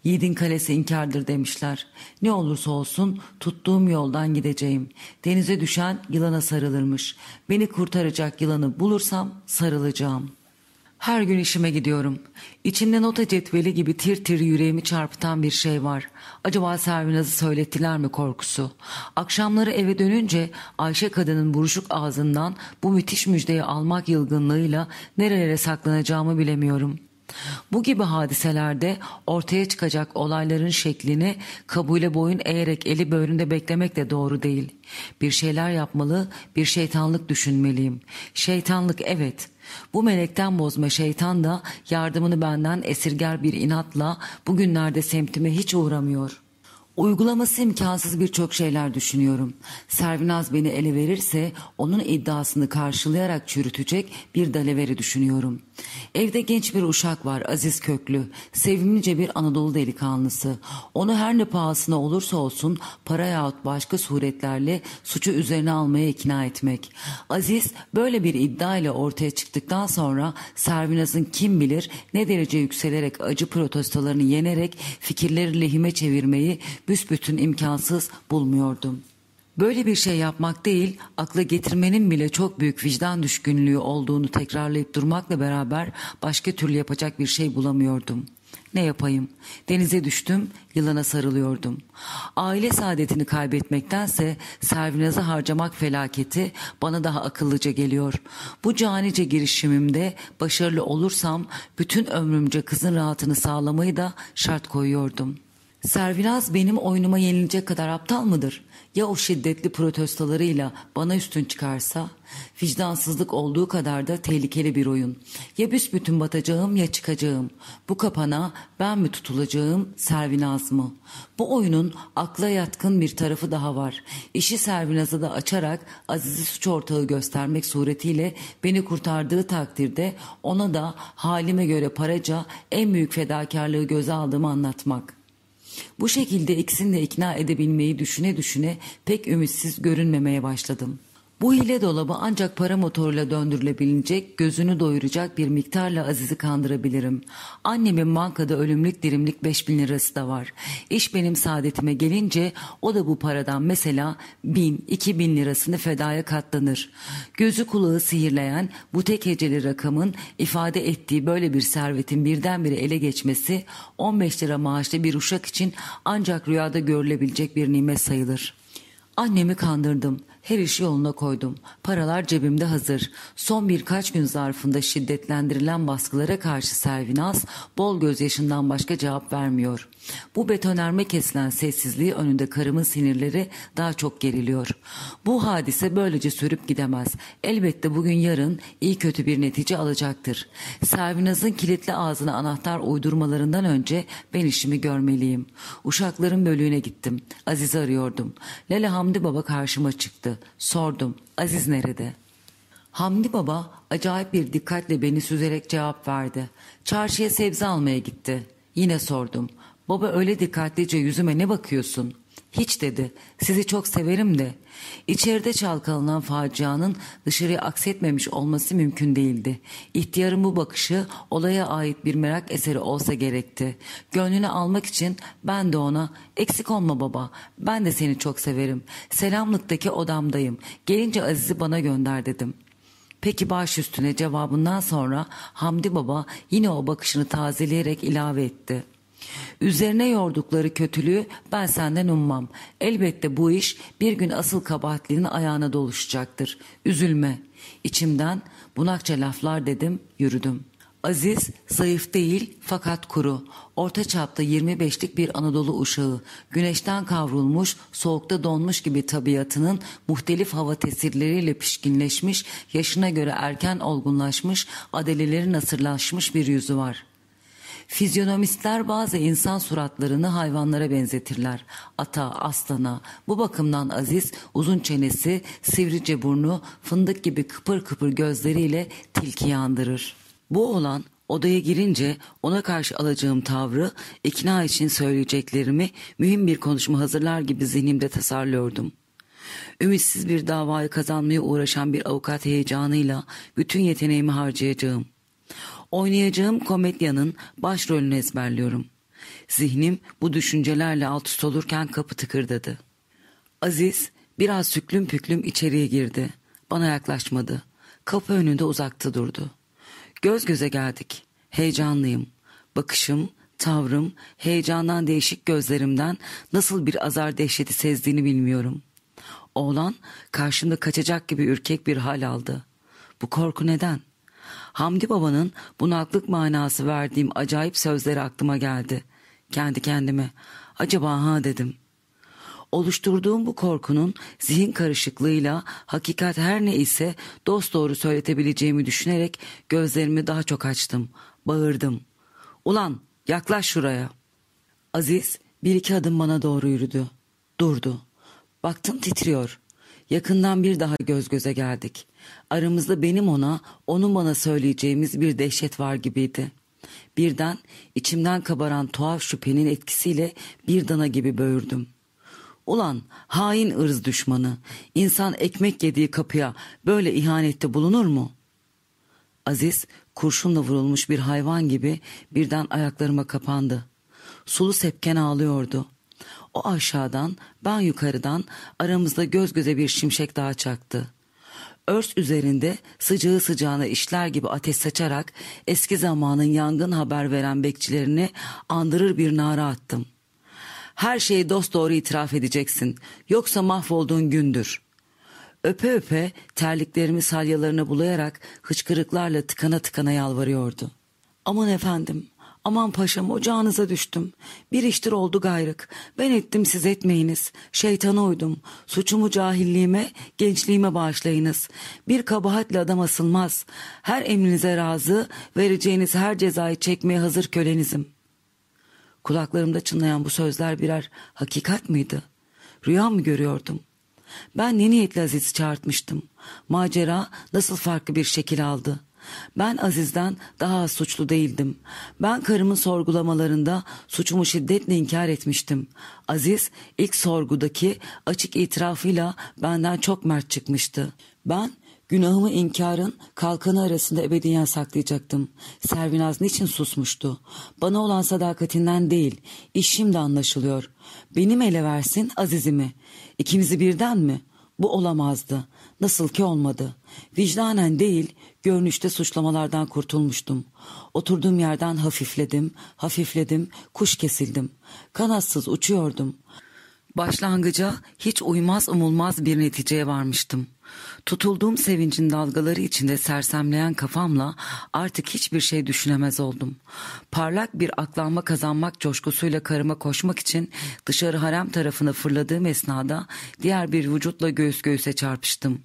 Yiğidin kalesi inkardır demişler. Ne olursa olsun tuttuğum yoldan gideceğim. Denize düşen yılana sarılırmış. Beni kurtaracak yılanı bulursam sarılacağım. Her gün işime gidiyorum. İçimde nota cetveli gibi tir tir yüreğimi çarpıtan bir şey var. Acaba Servinaz'ı söylettiler mi korkusu? Akşamları eve dönünce Ayşe kadının buruşuk ağzından bu müthiş müjdeyi almak yılgınlığıyla nerelere saklanacağımı bilemiyorum.'' Bu gibi hadiselerde ortaya çıkacak olayların şeklini kabule boyun eğerek eli böğründe beklemek de doğru değil. Bir şeyler yapmalı, bir şeytanlık düşünmeliyim. Şeytanlık evet. Bu melekten bozma şeytan da yardımını benden esirger bir inatla bugünlerde semtime hiç uğramıyor.'' Uygulaması imkansız birçok şeyler düşünüyorum. Servinaz beni ele verirse onun iddiasını karşılayarak çürütecek bir dalaveri düşünüyorum. Evde genç bir uşak var Aziz Köklü. Sevimlice bir Anadolu delikanlısı. Onu her ne pahasına olursa olsun para yahut başka suretlerle suçu üzerine almaya ikna etmek. Aziz böyle bir iddia ile ortaya çıktıktan sonra Servinaz'ın kim bilir ne derece yükselerek acı protestolarını yenerek fikirleri lehime çevirmeyi büsbütün imkansız bulmuyordum. Böyle bir şey yapmak değil, akla getirmenin bile çok büyük vicdan düşkünlüğü olduğunu tekrarlayıp durmakla beraber başka türlü yapacak bir şey bulamıyordum. Ne yapayım? Denize düştüm, yılana sarılıyordum. Aile saadetini kaybetmektense servinazı harcamak felaketi bana daha akıllıca geliyor. Bu canice girişimimde başarılı olursam bütün ömrümce kızın rahatını sağlamayı da şart koyuyordum.'' Servinaz benim oyunuma yenilecek kadar aptal mıdır? Ya o şiddetli protestolarıyla bana üstün çıkarsa? Vicdansızlık olduğu kadar da tehlikeli bir oyun. Ya büsbütün batacağım ya çıkacağım. Bu kapana ben mi tutulacağım Servinaz mı? Bu oyunun akla yatkın bir tarafı daha var. İşi Servinaz'a da açarak Aziz'i suç ortağı göstermek suretiyle beni kurtardığı takdirde ona da halime göre paraca en büyük fedakarlığı göze aldığımı anlatmak.'' Bu şekilde ikisini de ikna edebilmeyi düşüne düşüne pek ümitsiz görünmemeye başladım.'' Bu hile dolabı ancak para motoruyla döndürülebilecek, gözünü doyuracak bir miktarla Aziz'i kandırabilirim. Annemin bankada ölümlük dirimlik 5000 lirası da var. İş benim saadetime gelince o da bu paradan mesela 1000, 2000 lirasını fedaya katlanır. Gözü kulağı sihirleyen bu tek heceli rakamın ifade ettiği böyle bir servetin birdenbire ele geçmesi 15 lira maaşlı bir uşak için ancak rüyada görülebilecek bir nimet sayılır. Annemi kandırdım. Her işi yoluna koydum. Paralar cebimde hazır. Son birkaç gün zarfında şiddetlendirilen baskılara karşı Servinaz bol gözyaşından başka cevap vermiyor. Bu betonerme kesilen sessizliği önünde karımın sinirleri daha çok geriliyor. Bu hadise böylece sürüp gidemez. Elbette bugün yarın iyi kötü bir netice alacaktır. Servinaz'ın kilitli ağzına anahtar uydurmalarından önce ben işimi görmeliyim. Uşakların bölüğüne gittim. Aziz'i arıyordum. Lele Hamdi Baba karşıma çıktı. Sordum. Aziz nerede? Hamdi Baba acayip bir dikkatle beni süzerek cevap verdi. Çarşıya sebze almaya gitti. Yine sordum. Baba öyle dikkatlice yüzüme ne bakıyorsun? Hiç dedi. Sizi çok severim de. İçeride çalkalanan facianın dışarıya aksetmemiş olması mümkün değildi. İhtiyarın bu bakışı olaya ait bir merak eseri olsa gerekti. Gönlünü almak için ben de ona eksik olma baba ben de seni çok severim. Selamlıktaki odamdayım. Gelince Aziz'i bana gönder dedim. Peki baş üstüne cevabından sonra Hamdi Baba yine o bakışını tazeleyerek ilave etti. Üzerine yordukları kötülüğü ben senden ummam. Elbette bu iş bir gün asıl kabahatlinin ayağına doluşacaktır. Üzülme. İçimden bunakça laflar dedim, yürüdüm. Aziz, zayıf değil fakat kuru. Orta çapta 25'lik bir Anadolu uşağı. Güneşten kavrulmuş, soğukta donmuş gibi tabiatının muhtelif hava tesirleriyle pişkinleşmiş, yaşına göre erken olgunlaşmış, adeleleri nasırlaşmış bir yüzü var.'' Fizyonomistler bazı insan suratlarını hayvanlara benzetirler. Ata, aslana. Bu bakımdan Aziz uzun çenesi, sivrice burnu, fındık gibi kıpır kıpır gözleriyle tilki andırır. Bu olan odaya girince ona karşı alacağım tavrı, ikna için söyleyeceklerimi mühim bir konuşma hazırlar gibi zihnimde tasarlıyordum. Ümitsiz bir davayı kazanmaya uğraşan bir avukat heyecanıyla bütün yeteneğimi harcayacağım. Oynayacağım komedyanın başrolünü ezberliyorum. Zihnim bu düşüncelerle alt üst olurken kapı tıkırdadı. Aziz biraz süklüm püklüm içeriye girdi. Bana yaklaşmadı. Kapı önünde uzakta durdu. Göz göze geldik. Heyecanlıyım. Bakışım, tavrım, heyecandan değişik gözlerimden nasıl bir azar dehşeti sezdiğini bilmiyorum. Oğlan karşımda kaçacak gibi ürkek bir hal aldı. Bu korku neden? Hamdi babanın bunaklık manası verdiğim acayip sözleri aklıma geldi. Kendi kendime acaba ha dedim. Oluşturduğum bu korkunun zihin karışıklığıyla hakikat her ne ise dost doğru söyletebileceğimi düşünerek gözlerimi daha çok açtım. Bağırdım. Ulan yaklaş şuraya. Aziz bir iki adım bana doğru yürüdü. Durdu. Baktım titriyor. Yakından bir daha göz göze geldik. Aramızda benim ona, onun bana söyleyeceğimiz bir dehşet var gibiydi. Birden içimden kabaran tuhaf şüphenin etkisiyle bir dana gibi böğürdüm. Ulan hain ırz düşmanı, insan ekmek yediği kapıya böyle ihanette bulunur mu? Aziz kurşunla vurulmuş bir hayvan gibi birden ayaklarıma kapandı. Sulu sepken ağlıyordu. O aşağıdan, ben yukarıdan aramızda göz göze bir şimşek daha çaktı. Örs üzerinde sıcağı sıcağına işler gibi ateş saçarak eski zamanın yangın haber veren bekçilerini andırır bir nara attım. Her şeyi dost doğru itiraf edeceksin. Yoksa mahvolduğun gündür. Öpe öpe terliklerimi salyalarına bulayarak hıçkırıklarla tıkana tıkana yalvarıyordu. Aman efendim, aman paşam ocağınıza düştüm. Bir iştir oldu gayrık. Ben ettim siz etmeyiniz. Şeytana uydum. Suçumu cahilliğime, gençliğime bağışlayınız. Bir kabahatle adam asılmaz. Her emrinize razı, vereceğiniz her cezayı çekmeye hazır kölenizim. Kulaklarımda çınlayan bu sözler birer hakikat mıydı? Rüya mı görüyordum? Ben ne niyetle Aziz'i çağırtmıştım? Macera nasıl farklı bir şekil aldı? Ben Aziz'den daha az suçlu değildim. Ben karımın sorgulamalarında suçumu şiddetle inkar etmiştim. Aziz ilk sorgudaki açık itirafıyla benden çok mert çıkmıştı. Ben Günahımı inkarın kalkanı arasında ebediyen saklayacaktım. Servinaz niçin susmuştu? Bana olan sadakatinden değil, iş şimdi anlaşılıyor. Benim ele versin Aziz'imi. İkimizi birden mi? Bu olamazdı. Nasıl ki olmadı. Vicdanen değil, görünüşte suçlamalardan kurtulmuştum. Oturduğum yerden hafifledim, hafifledim, kuş kesildim. Kanatsız uçuyordum. Başlangıca hiç uymaz umulmaz bir neticeye varmıştım. Tutulduğum sevincin dalgaları içinde sersemleyen kafamla artık hiçbir şey düşünemez oldum. Parlak bir aklanma kazanmak coşkusuyla karıma koşmak için dışarı harem tarafına fırladığım esnada diğer bir vücutla göğüs göğüse çarpıştım.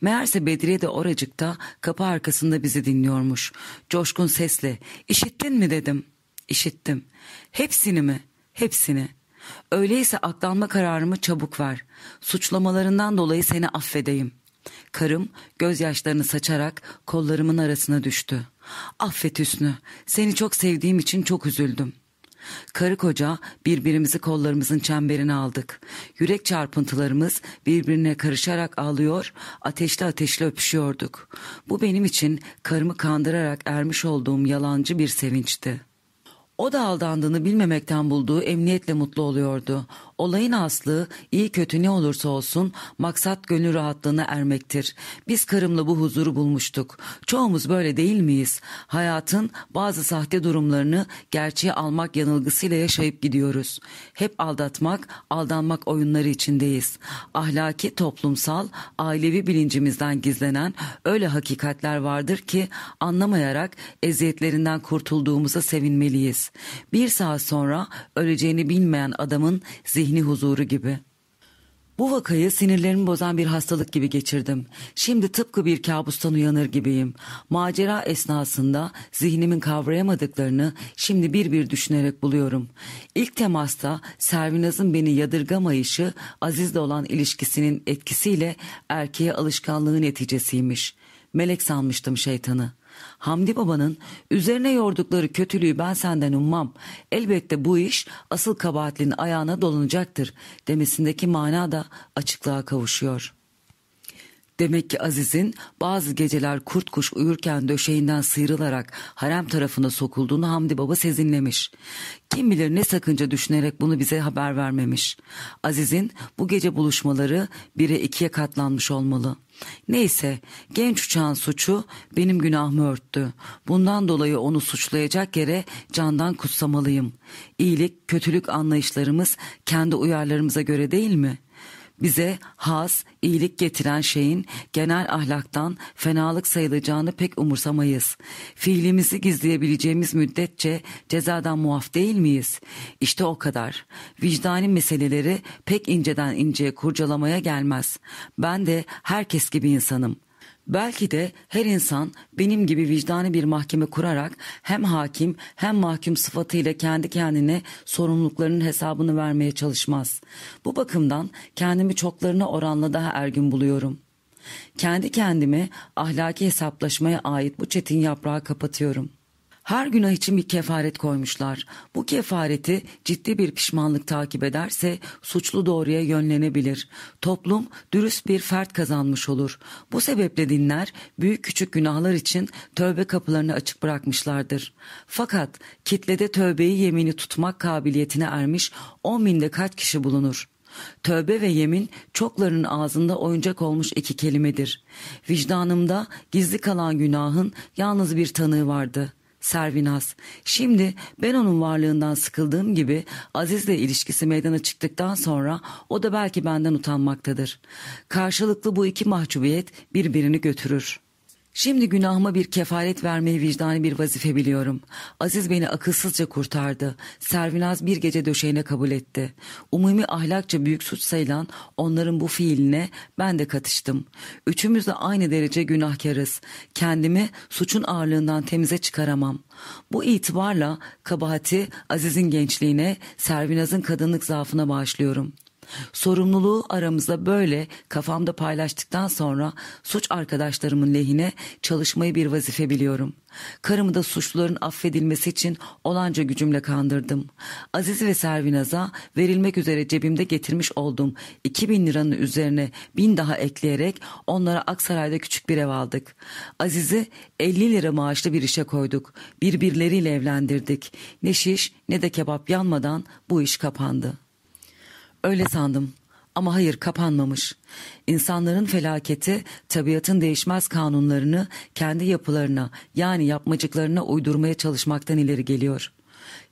Meğerse Bedriye de oracıkta kapı arkasında bizi dinliyormuş. Coşkun sesle işittin mi dedim. İşittim. Hepsini mi? Hepsini. Öyleyse aklanma kararımı çabuk ver. Suçlamalarından dolayı seni affedeyim. Karım gözyaşlarını saçarak kollarımın arasına düştü. Affet Hüsnü, seni çok sevdiğim için çok üzüldüm. Karı koca birbirimizi kollarımızın çemberine aldık. Yürek çarpıntılarımız birbirine karışarak ağlıyor, ateşli ateşli öpüşüyorduk. Bu benim için karımı kandırarak ermiş olduğum yalancı bir sevinçti. O da aldandığını bilmemekten bulduğu emniyetle mutlu oluyordu. Olayın aslı iyi kötü ne olursa olsun maksat gönül rahatlığına ermektir. Biz karımla bu huzuru bulmuştuk. Çoğumuz böyle değil miyiz? Hayatın bazı sahte durumlarını gerçeğe almak yanılgısıyla yaşayıp gidiyoruz. Hep aldatmak, aldanmak oyunları içindeyiz. Ahlaki, toplumsal, ailevi bilincimizden gizlenen öyle hakikatler vardır ki anlamayarak eziyetlerinden kurtulduğumuza sevinmeliyiz. Bir saat sonra öleceğini bilmeyen adamın zihni huzuru gibi. Bu vakayı sinirlerimi bozan bir hastalık gibi geçirdim. Şimdi tıpkı bir kabustan uyanır gibiyim. Macera esnasında zihnimin kavrayamadıklarını şimdi bir bir düşünerek buluyorum. İlk temasta Servinaz'ın beni yadırgamayışı Aziz'le olan ilişkisinin etkisiyle erkeğe alışkanlığı neticesiymiş. Melek sanmıştım şeytanı. Hamdi babanın üzerine yordukları kötülüğü ben senden ummam. Elbette bu iş asıl kabahatlinin ayağına dolanacaktır demesindeki mana da açıklığa kavuşuyor. Demek ki Aziz'in bazı geceler kurt kuş uyurken döşeğinden sıyrılarak harem tarafına sokulduğunu Hamdi Baba sezinlemiş. Kim bilir ne sakınca düşünerek bunu bize haber vermemiş. Aziz'in bu gece buluşmaları bire ikiye katlanmış olmalı. Neyse genç uçağın suçu benim günahımı örttü. Bundan dolayı onu suçlayacak yere candan kutsamalıyım. İyilik, kötülük anlayışlarımız kendi uyarlarımıza göre değil mi?'' Bize has, iyilik getiren şeyin genel ahlaktan fenalık sayılacağını pek umursamayız. Fiilimizi gizleyebileceğimiz müddetçe cezadan muaf değil miyiz? İşte o kadar. Vicdani meseleleri pek inceden inceye kurcalamaya gelmez. Ben de herkes gibi insanım. Belki de her insan benim gibi vicdani bir mahkeme kurarak hem hakim hem mahkum sıfatıyla kendi kendine sorumluluklarının hesabını vermeye çalışmaz. Bu bakımdan kendimi çoklarına oranla daha ergin buluyorum. Kendi kendime ahlaki hesaplaşmaya ait bu çetin yaprağı kapatıyorum. Her günah için bir kefaret koymuşlar. Bu kefareti ciddi bir pişmanlık takip ederse suçlu doğruya yönlenebilir. Toplum dürüst bir fert kazanmış olur. Bu sebeple dinler büyük küçük günahlar için tövbe kapılarını açık bırakmışlardır. Fakat kitlede tövbeyi yemini tutmak kabiliyetine ermiş on binde kaç kişi bulunur? Tövbe ve yemin çoklarının ağzında oyuncak olmuş iki kelimedir. Vicdanımda gizli kalan günahın yalnız bir tanığı vardı. Servinaz. Şimdi ben onun varlığından sıkıldığım gibi Aziz'le ilişkisi meydana çıktıktan sonra o da belki benden utanmaktadır. Karşılıklı bu iki mahcubiyet birbirini götürür.'' Şimdi günahıma bir kefaret vermeyi vicdani bir vazife biliyorum. Aziz beni akılsızca kurtardı. Servinaz bir gece döşeğine kabul etti. Umumi ahlakça büyük suç sayılan onların bu fiiline ben de katıştım. Üçümüz de aynı derece günahkarız. Kendimi suçun ağırlığından temize çıkaramam. Bu itibarla kabahati Aziz'in gençliğine, Servinaz'ın kadınlık zaafına bağışlıyorum.'' Sorumluluğu aramızda böyle kafamda paylaştıktan sonra suç arkadaşlarımın lehine çalışmayı bir vazife biliyorum. Karımı da suçluların affedilmesi için olanca gücümle kandırdım. Aziz ve Servinaz'a verilmek üzere cebimde getirmiş olduğum 2000 liranın üzerine bin daha ekleyerek onlara Aksaray'da küçük bir ev aldık. Aziz'i 50 lira maaşlı bir işe koyduk. Birbirleriyle evlendirdik. Ne şiş ne de kebap yanmadan bu iş kapandı.'' Öyle sandım ama hayır kapanmamış. İnsanların felaketi tabiatın değişmez kanunlarını kendi yapılarına yani yapmacıklarına uydurmaya çalışmaktan ileri geliyor.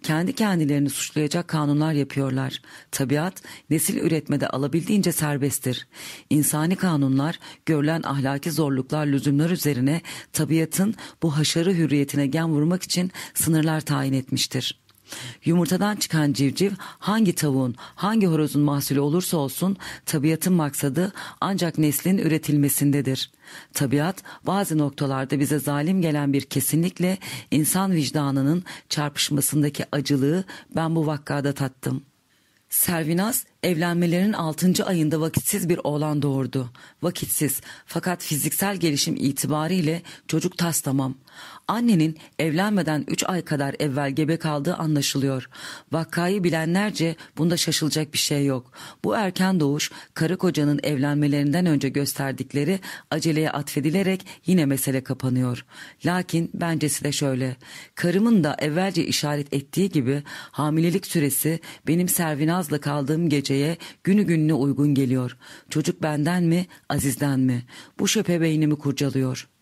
Kendi kendilerini suçlayacak kanunlar yapıyorlar. Tabiat nesil üretmede alabildiğince serbesttir. İnsani kanunlar görülen ahlaki zorluklar lüzumlar üzerine tabiatın bu haşarı hürriyetine gen vurmak için sınırlar tayin etmiştir.'' Yumurtadan çıkan civciv hangi tavuğun, hangi horozun mahsulü olursa olsun tabiatın maksadı ancak neslin üretilmesindedir. Tabiat bazı noktalarda bize zalim gelen bir kesinlikle insan vicdanının çarpışmasındaki acılığı ben bu vakkada tattım.'' Servinaz evlenmelerinin 6. ayında vakitsiz bir oğlan doğurdu. Vakitsiz fakat fiziksel gelişim itibariyle çocuk tas tamam. Annenin evlenmeden 3 ay kadar evvel gebe kaldığı anlaşılıyor. Vakayı bilenlerce bunda şaşılacak bir şey yok. Bu erken doğuş karı kocanın evlenmelerinden önce gösterdikleri aceleye atfedilerek yine mesele kapanıyor. Lakin bencesi de şöyle. Karımın da evvelce işaret ettiği gibi hamilelik süresi benim Servinaz'la kaldığım geceye günü gününe uygun geliyor. Çocuk benden mi, Aziz'den mi? Bu şöpe beynimi kurcalıyor.''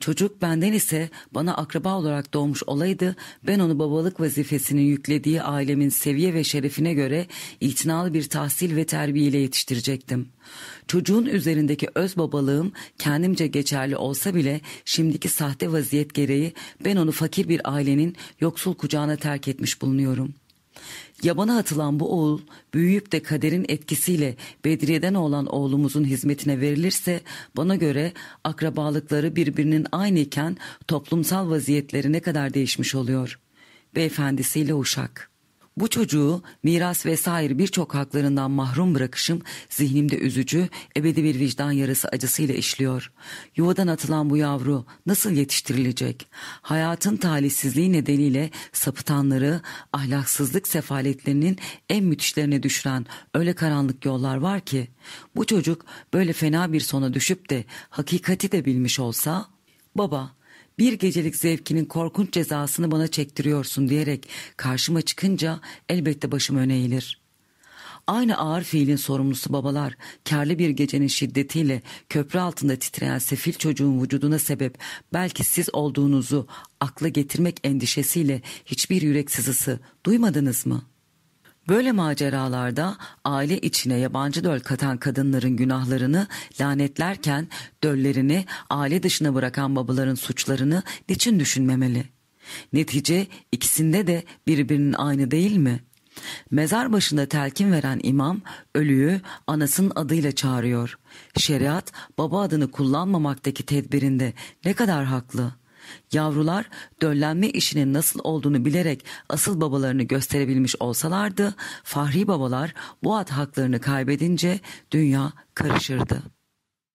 Çocuk benden ise bana akraba olarak doğmuş olaydı ben onu babalık vazifesinin yüklediği ailemin seviye ve şerefine göre itinalı bir tahsil ve terbiyeyle yetiştirecektim. Çocuğun üzerindeki öz babalığım kendimce geçerli olsa bile şimdiki sahte vaziyet gereği ben onu fakir bir ailenin yoksul kucağına terk etmiş bulunuyorum.'' Yabana atılan bu oğul büyüyüp de kaderin etkisiyle Bedriye'den olan oğlumuzun hizmetine verilirse bana göre akrabalıkları birbirinin aynı iken toplumsal vaziyetleri ne kadar değişmiş oluyor. Beyefendisiyle uşak. Bu çocuğu miras vesaire birçok haklarından mahrum bırakışım zihnimde üzücü, ebedi bir vicdan yarası acısıyla işliyor. Yuvadan atılan bu yavru nasıl yetiştirilecek? Hayatın talihsizliği nedeniyle sapıtanları, ahlaksızlık sefaletlerinin en müthişlerine düşüren öyle karanlık yollar var ki bu çocuk böyle fena bir sona düşüp de hakikati de bilmiş olsa baba bir gecelik zevkinin korkunç cezasını bana çektiriyorsun diyerek karşıma çıkınca elbette başım öne eğilir. Aynı ağır fiilin sorumlusu babalar karlı bir gecenin şiddetiyle köprü altında titreyen sefil çocuğun vücuduna sebep belki siz olduğunuzu akla getirmek endişesiyle hiçbir yürek sızısı duymadınız mı?'' Böyle maceralarda aile içine yabancı döl katan kadınların günahlarını lanetlerken döllerini aile dışına bırakan babaların suçlarını niçin düşünmemeli? Netice ikisinde de birbirinin aynı değil mi? Mezar başında telkin veren imam ölüyü anasının adıyla çağırıyor. Şeriat baba adını kullanmamaktaki tedbirinde ne kadar haklı?'' Yavrular döllenme işinin nasıl olduğunu bilerek asıl babalarını gösterebilmiş olsalardı, fahri babalar bu ad haklarını kaybedince dünya karışırdı.''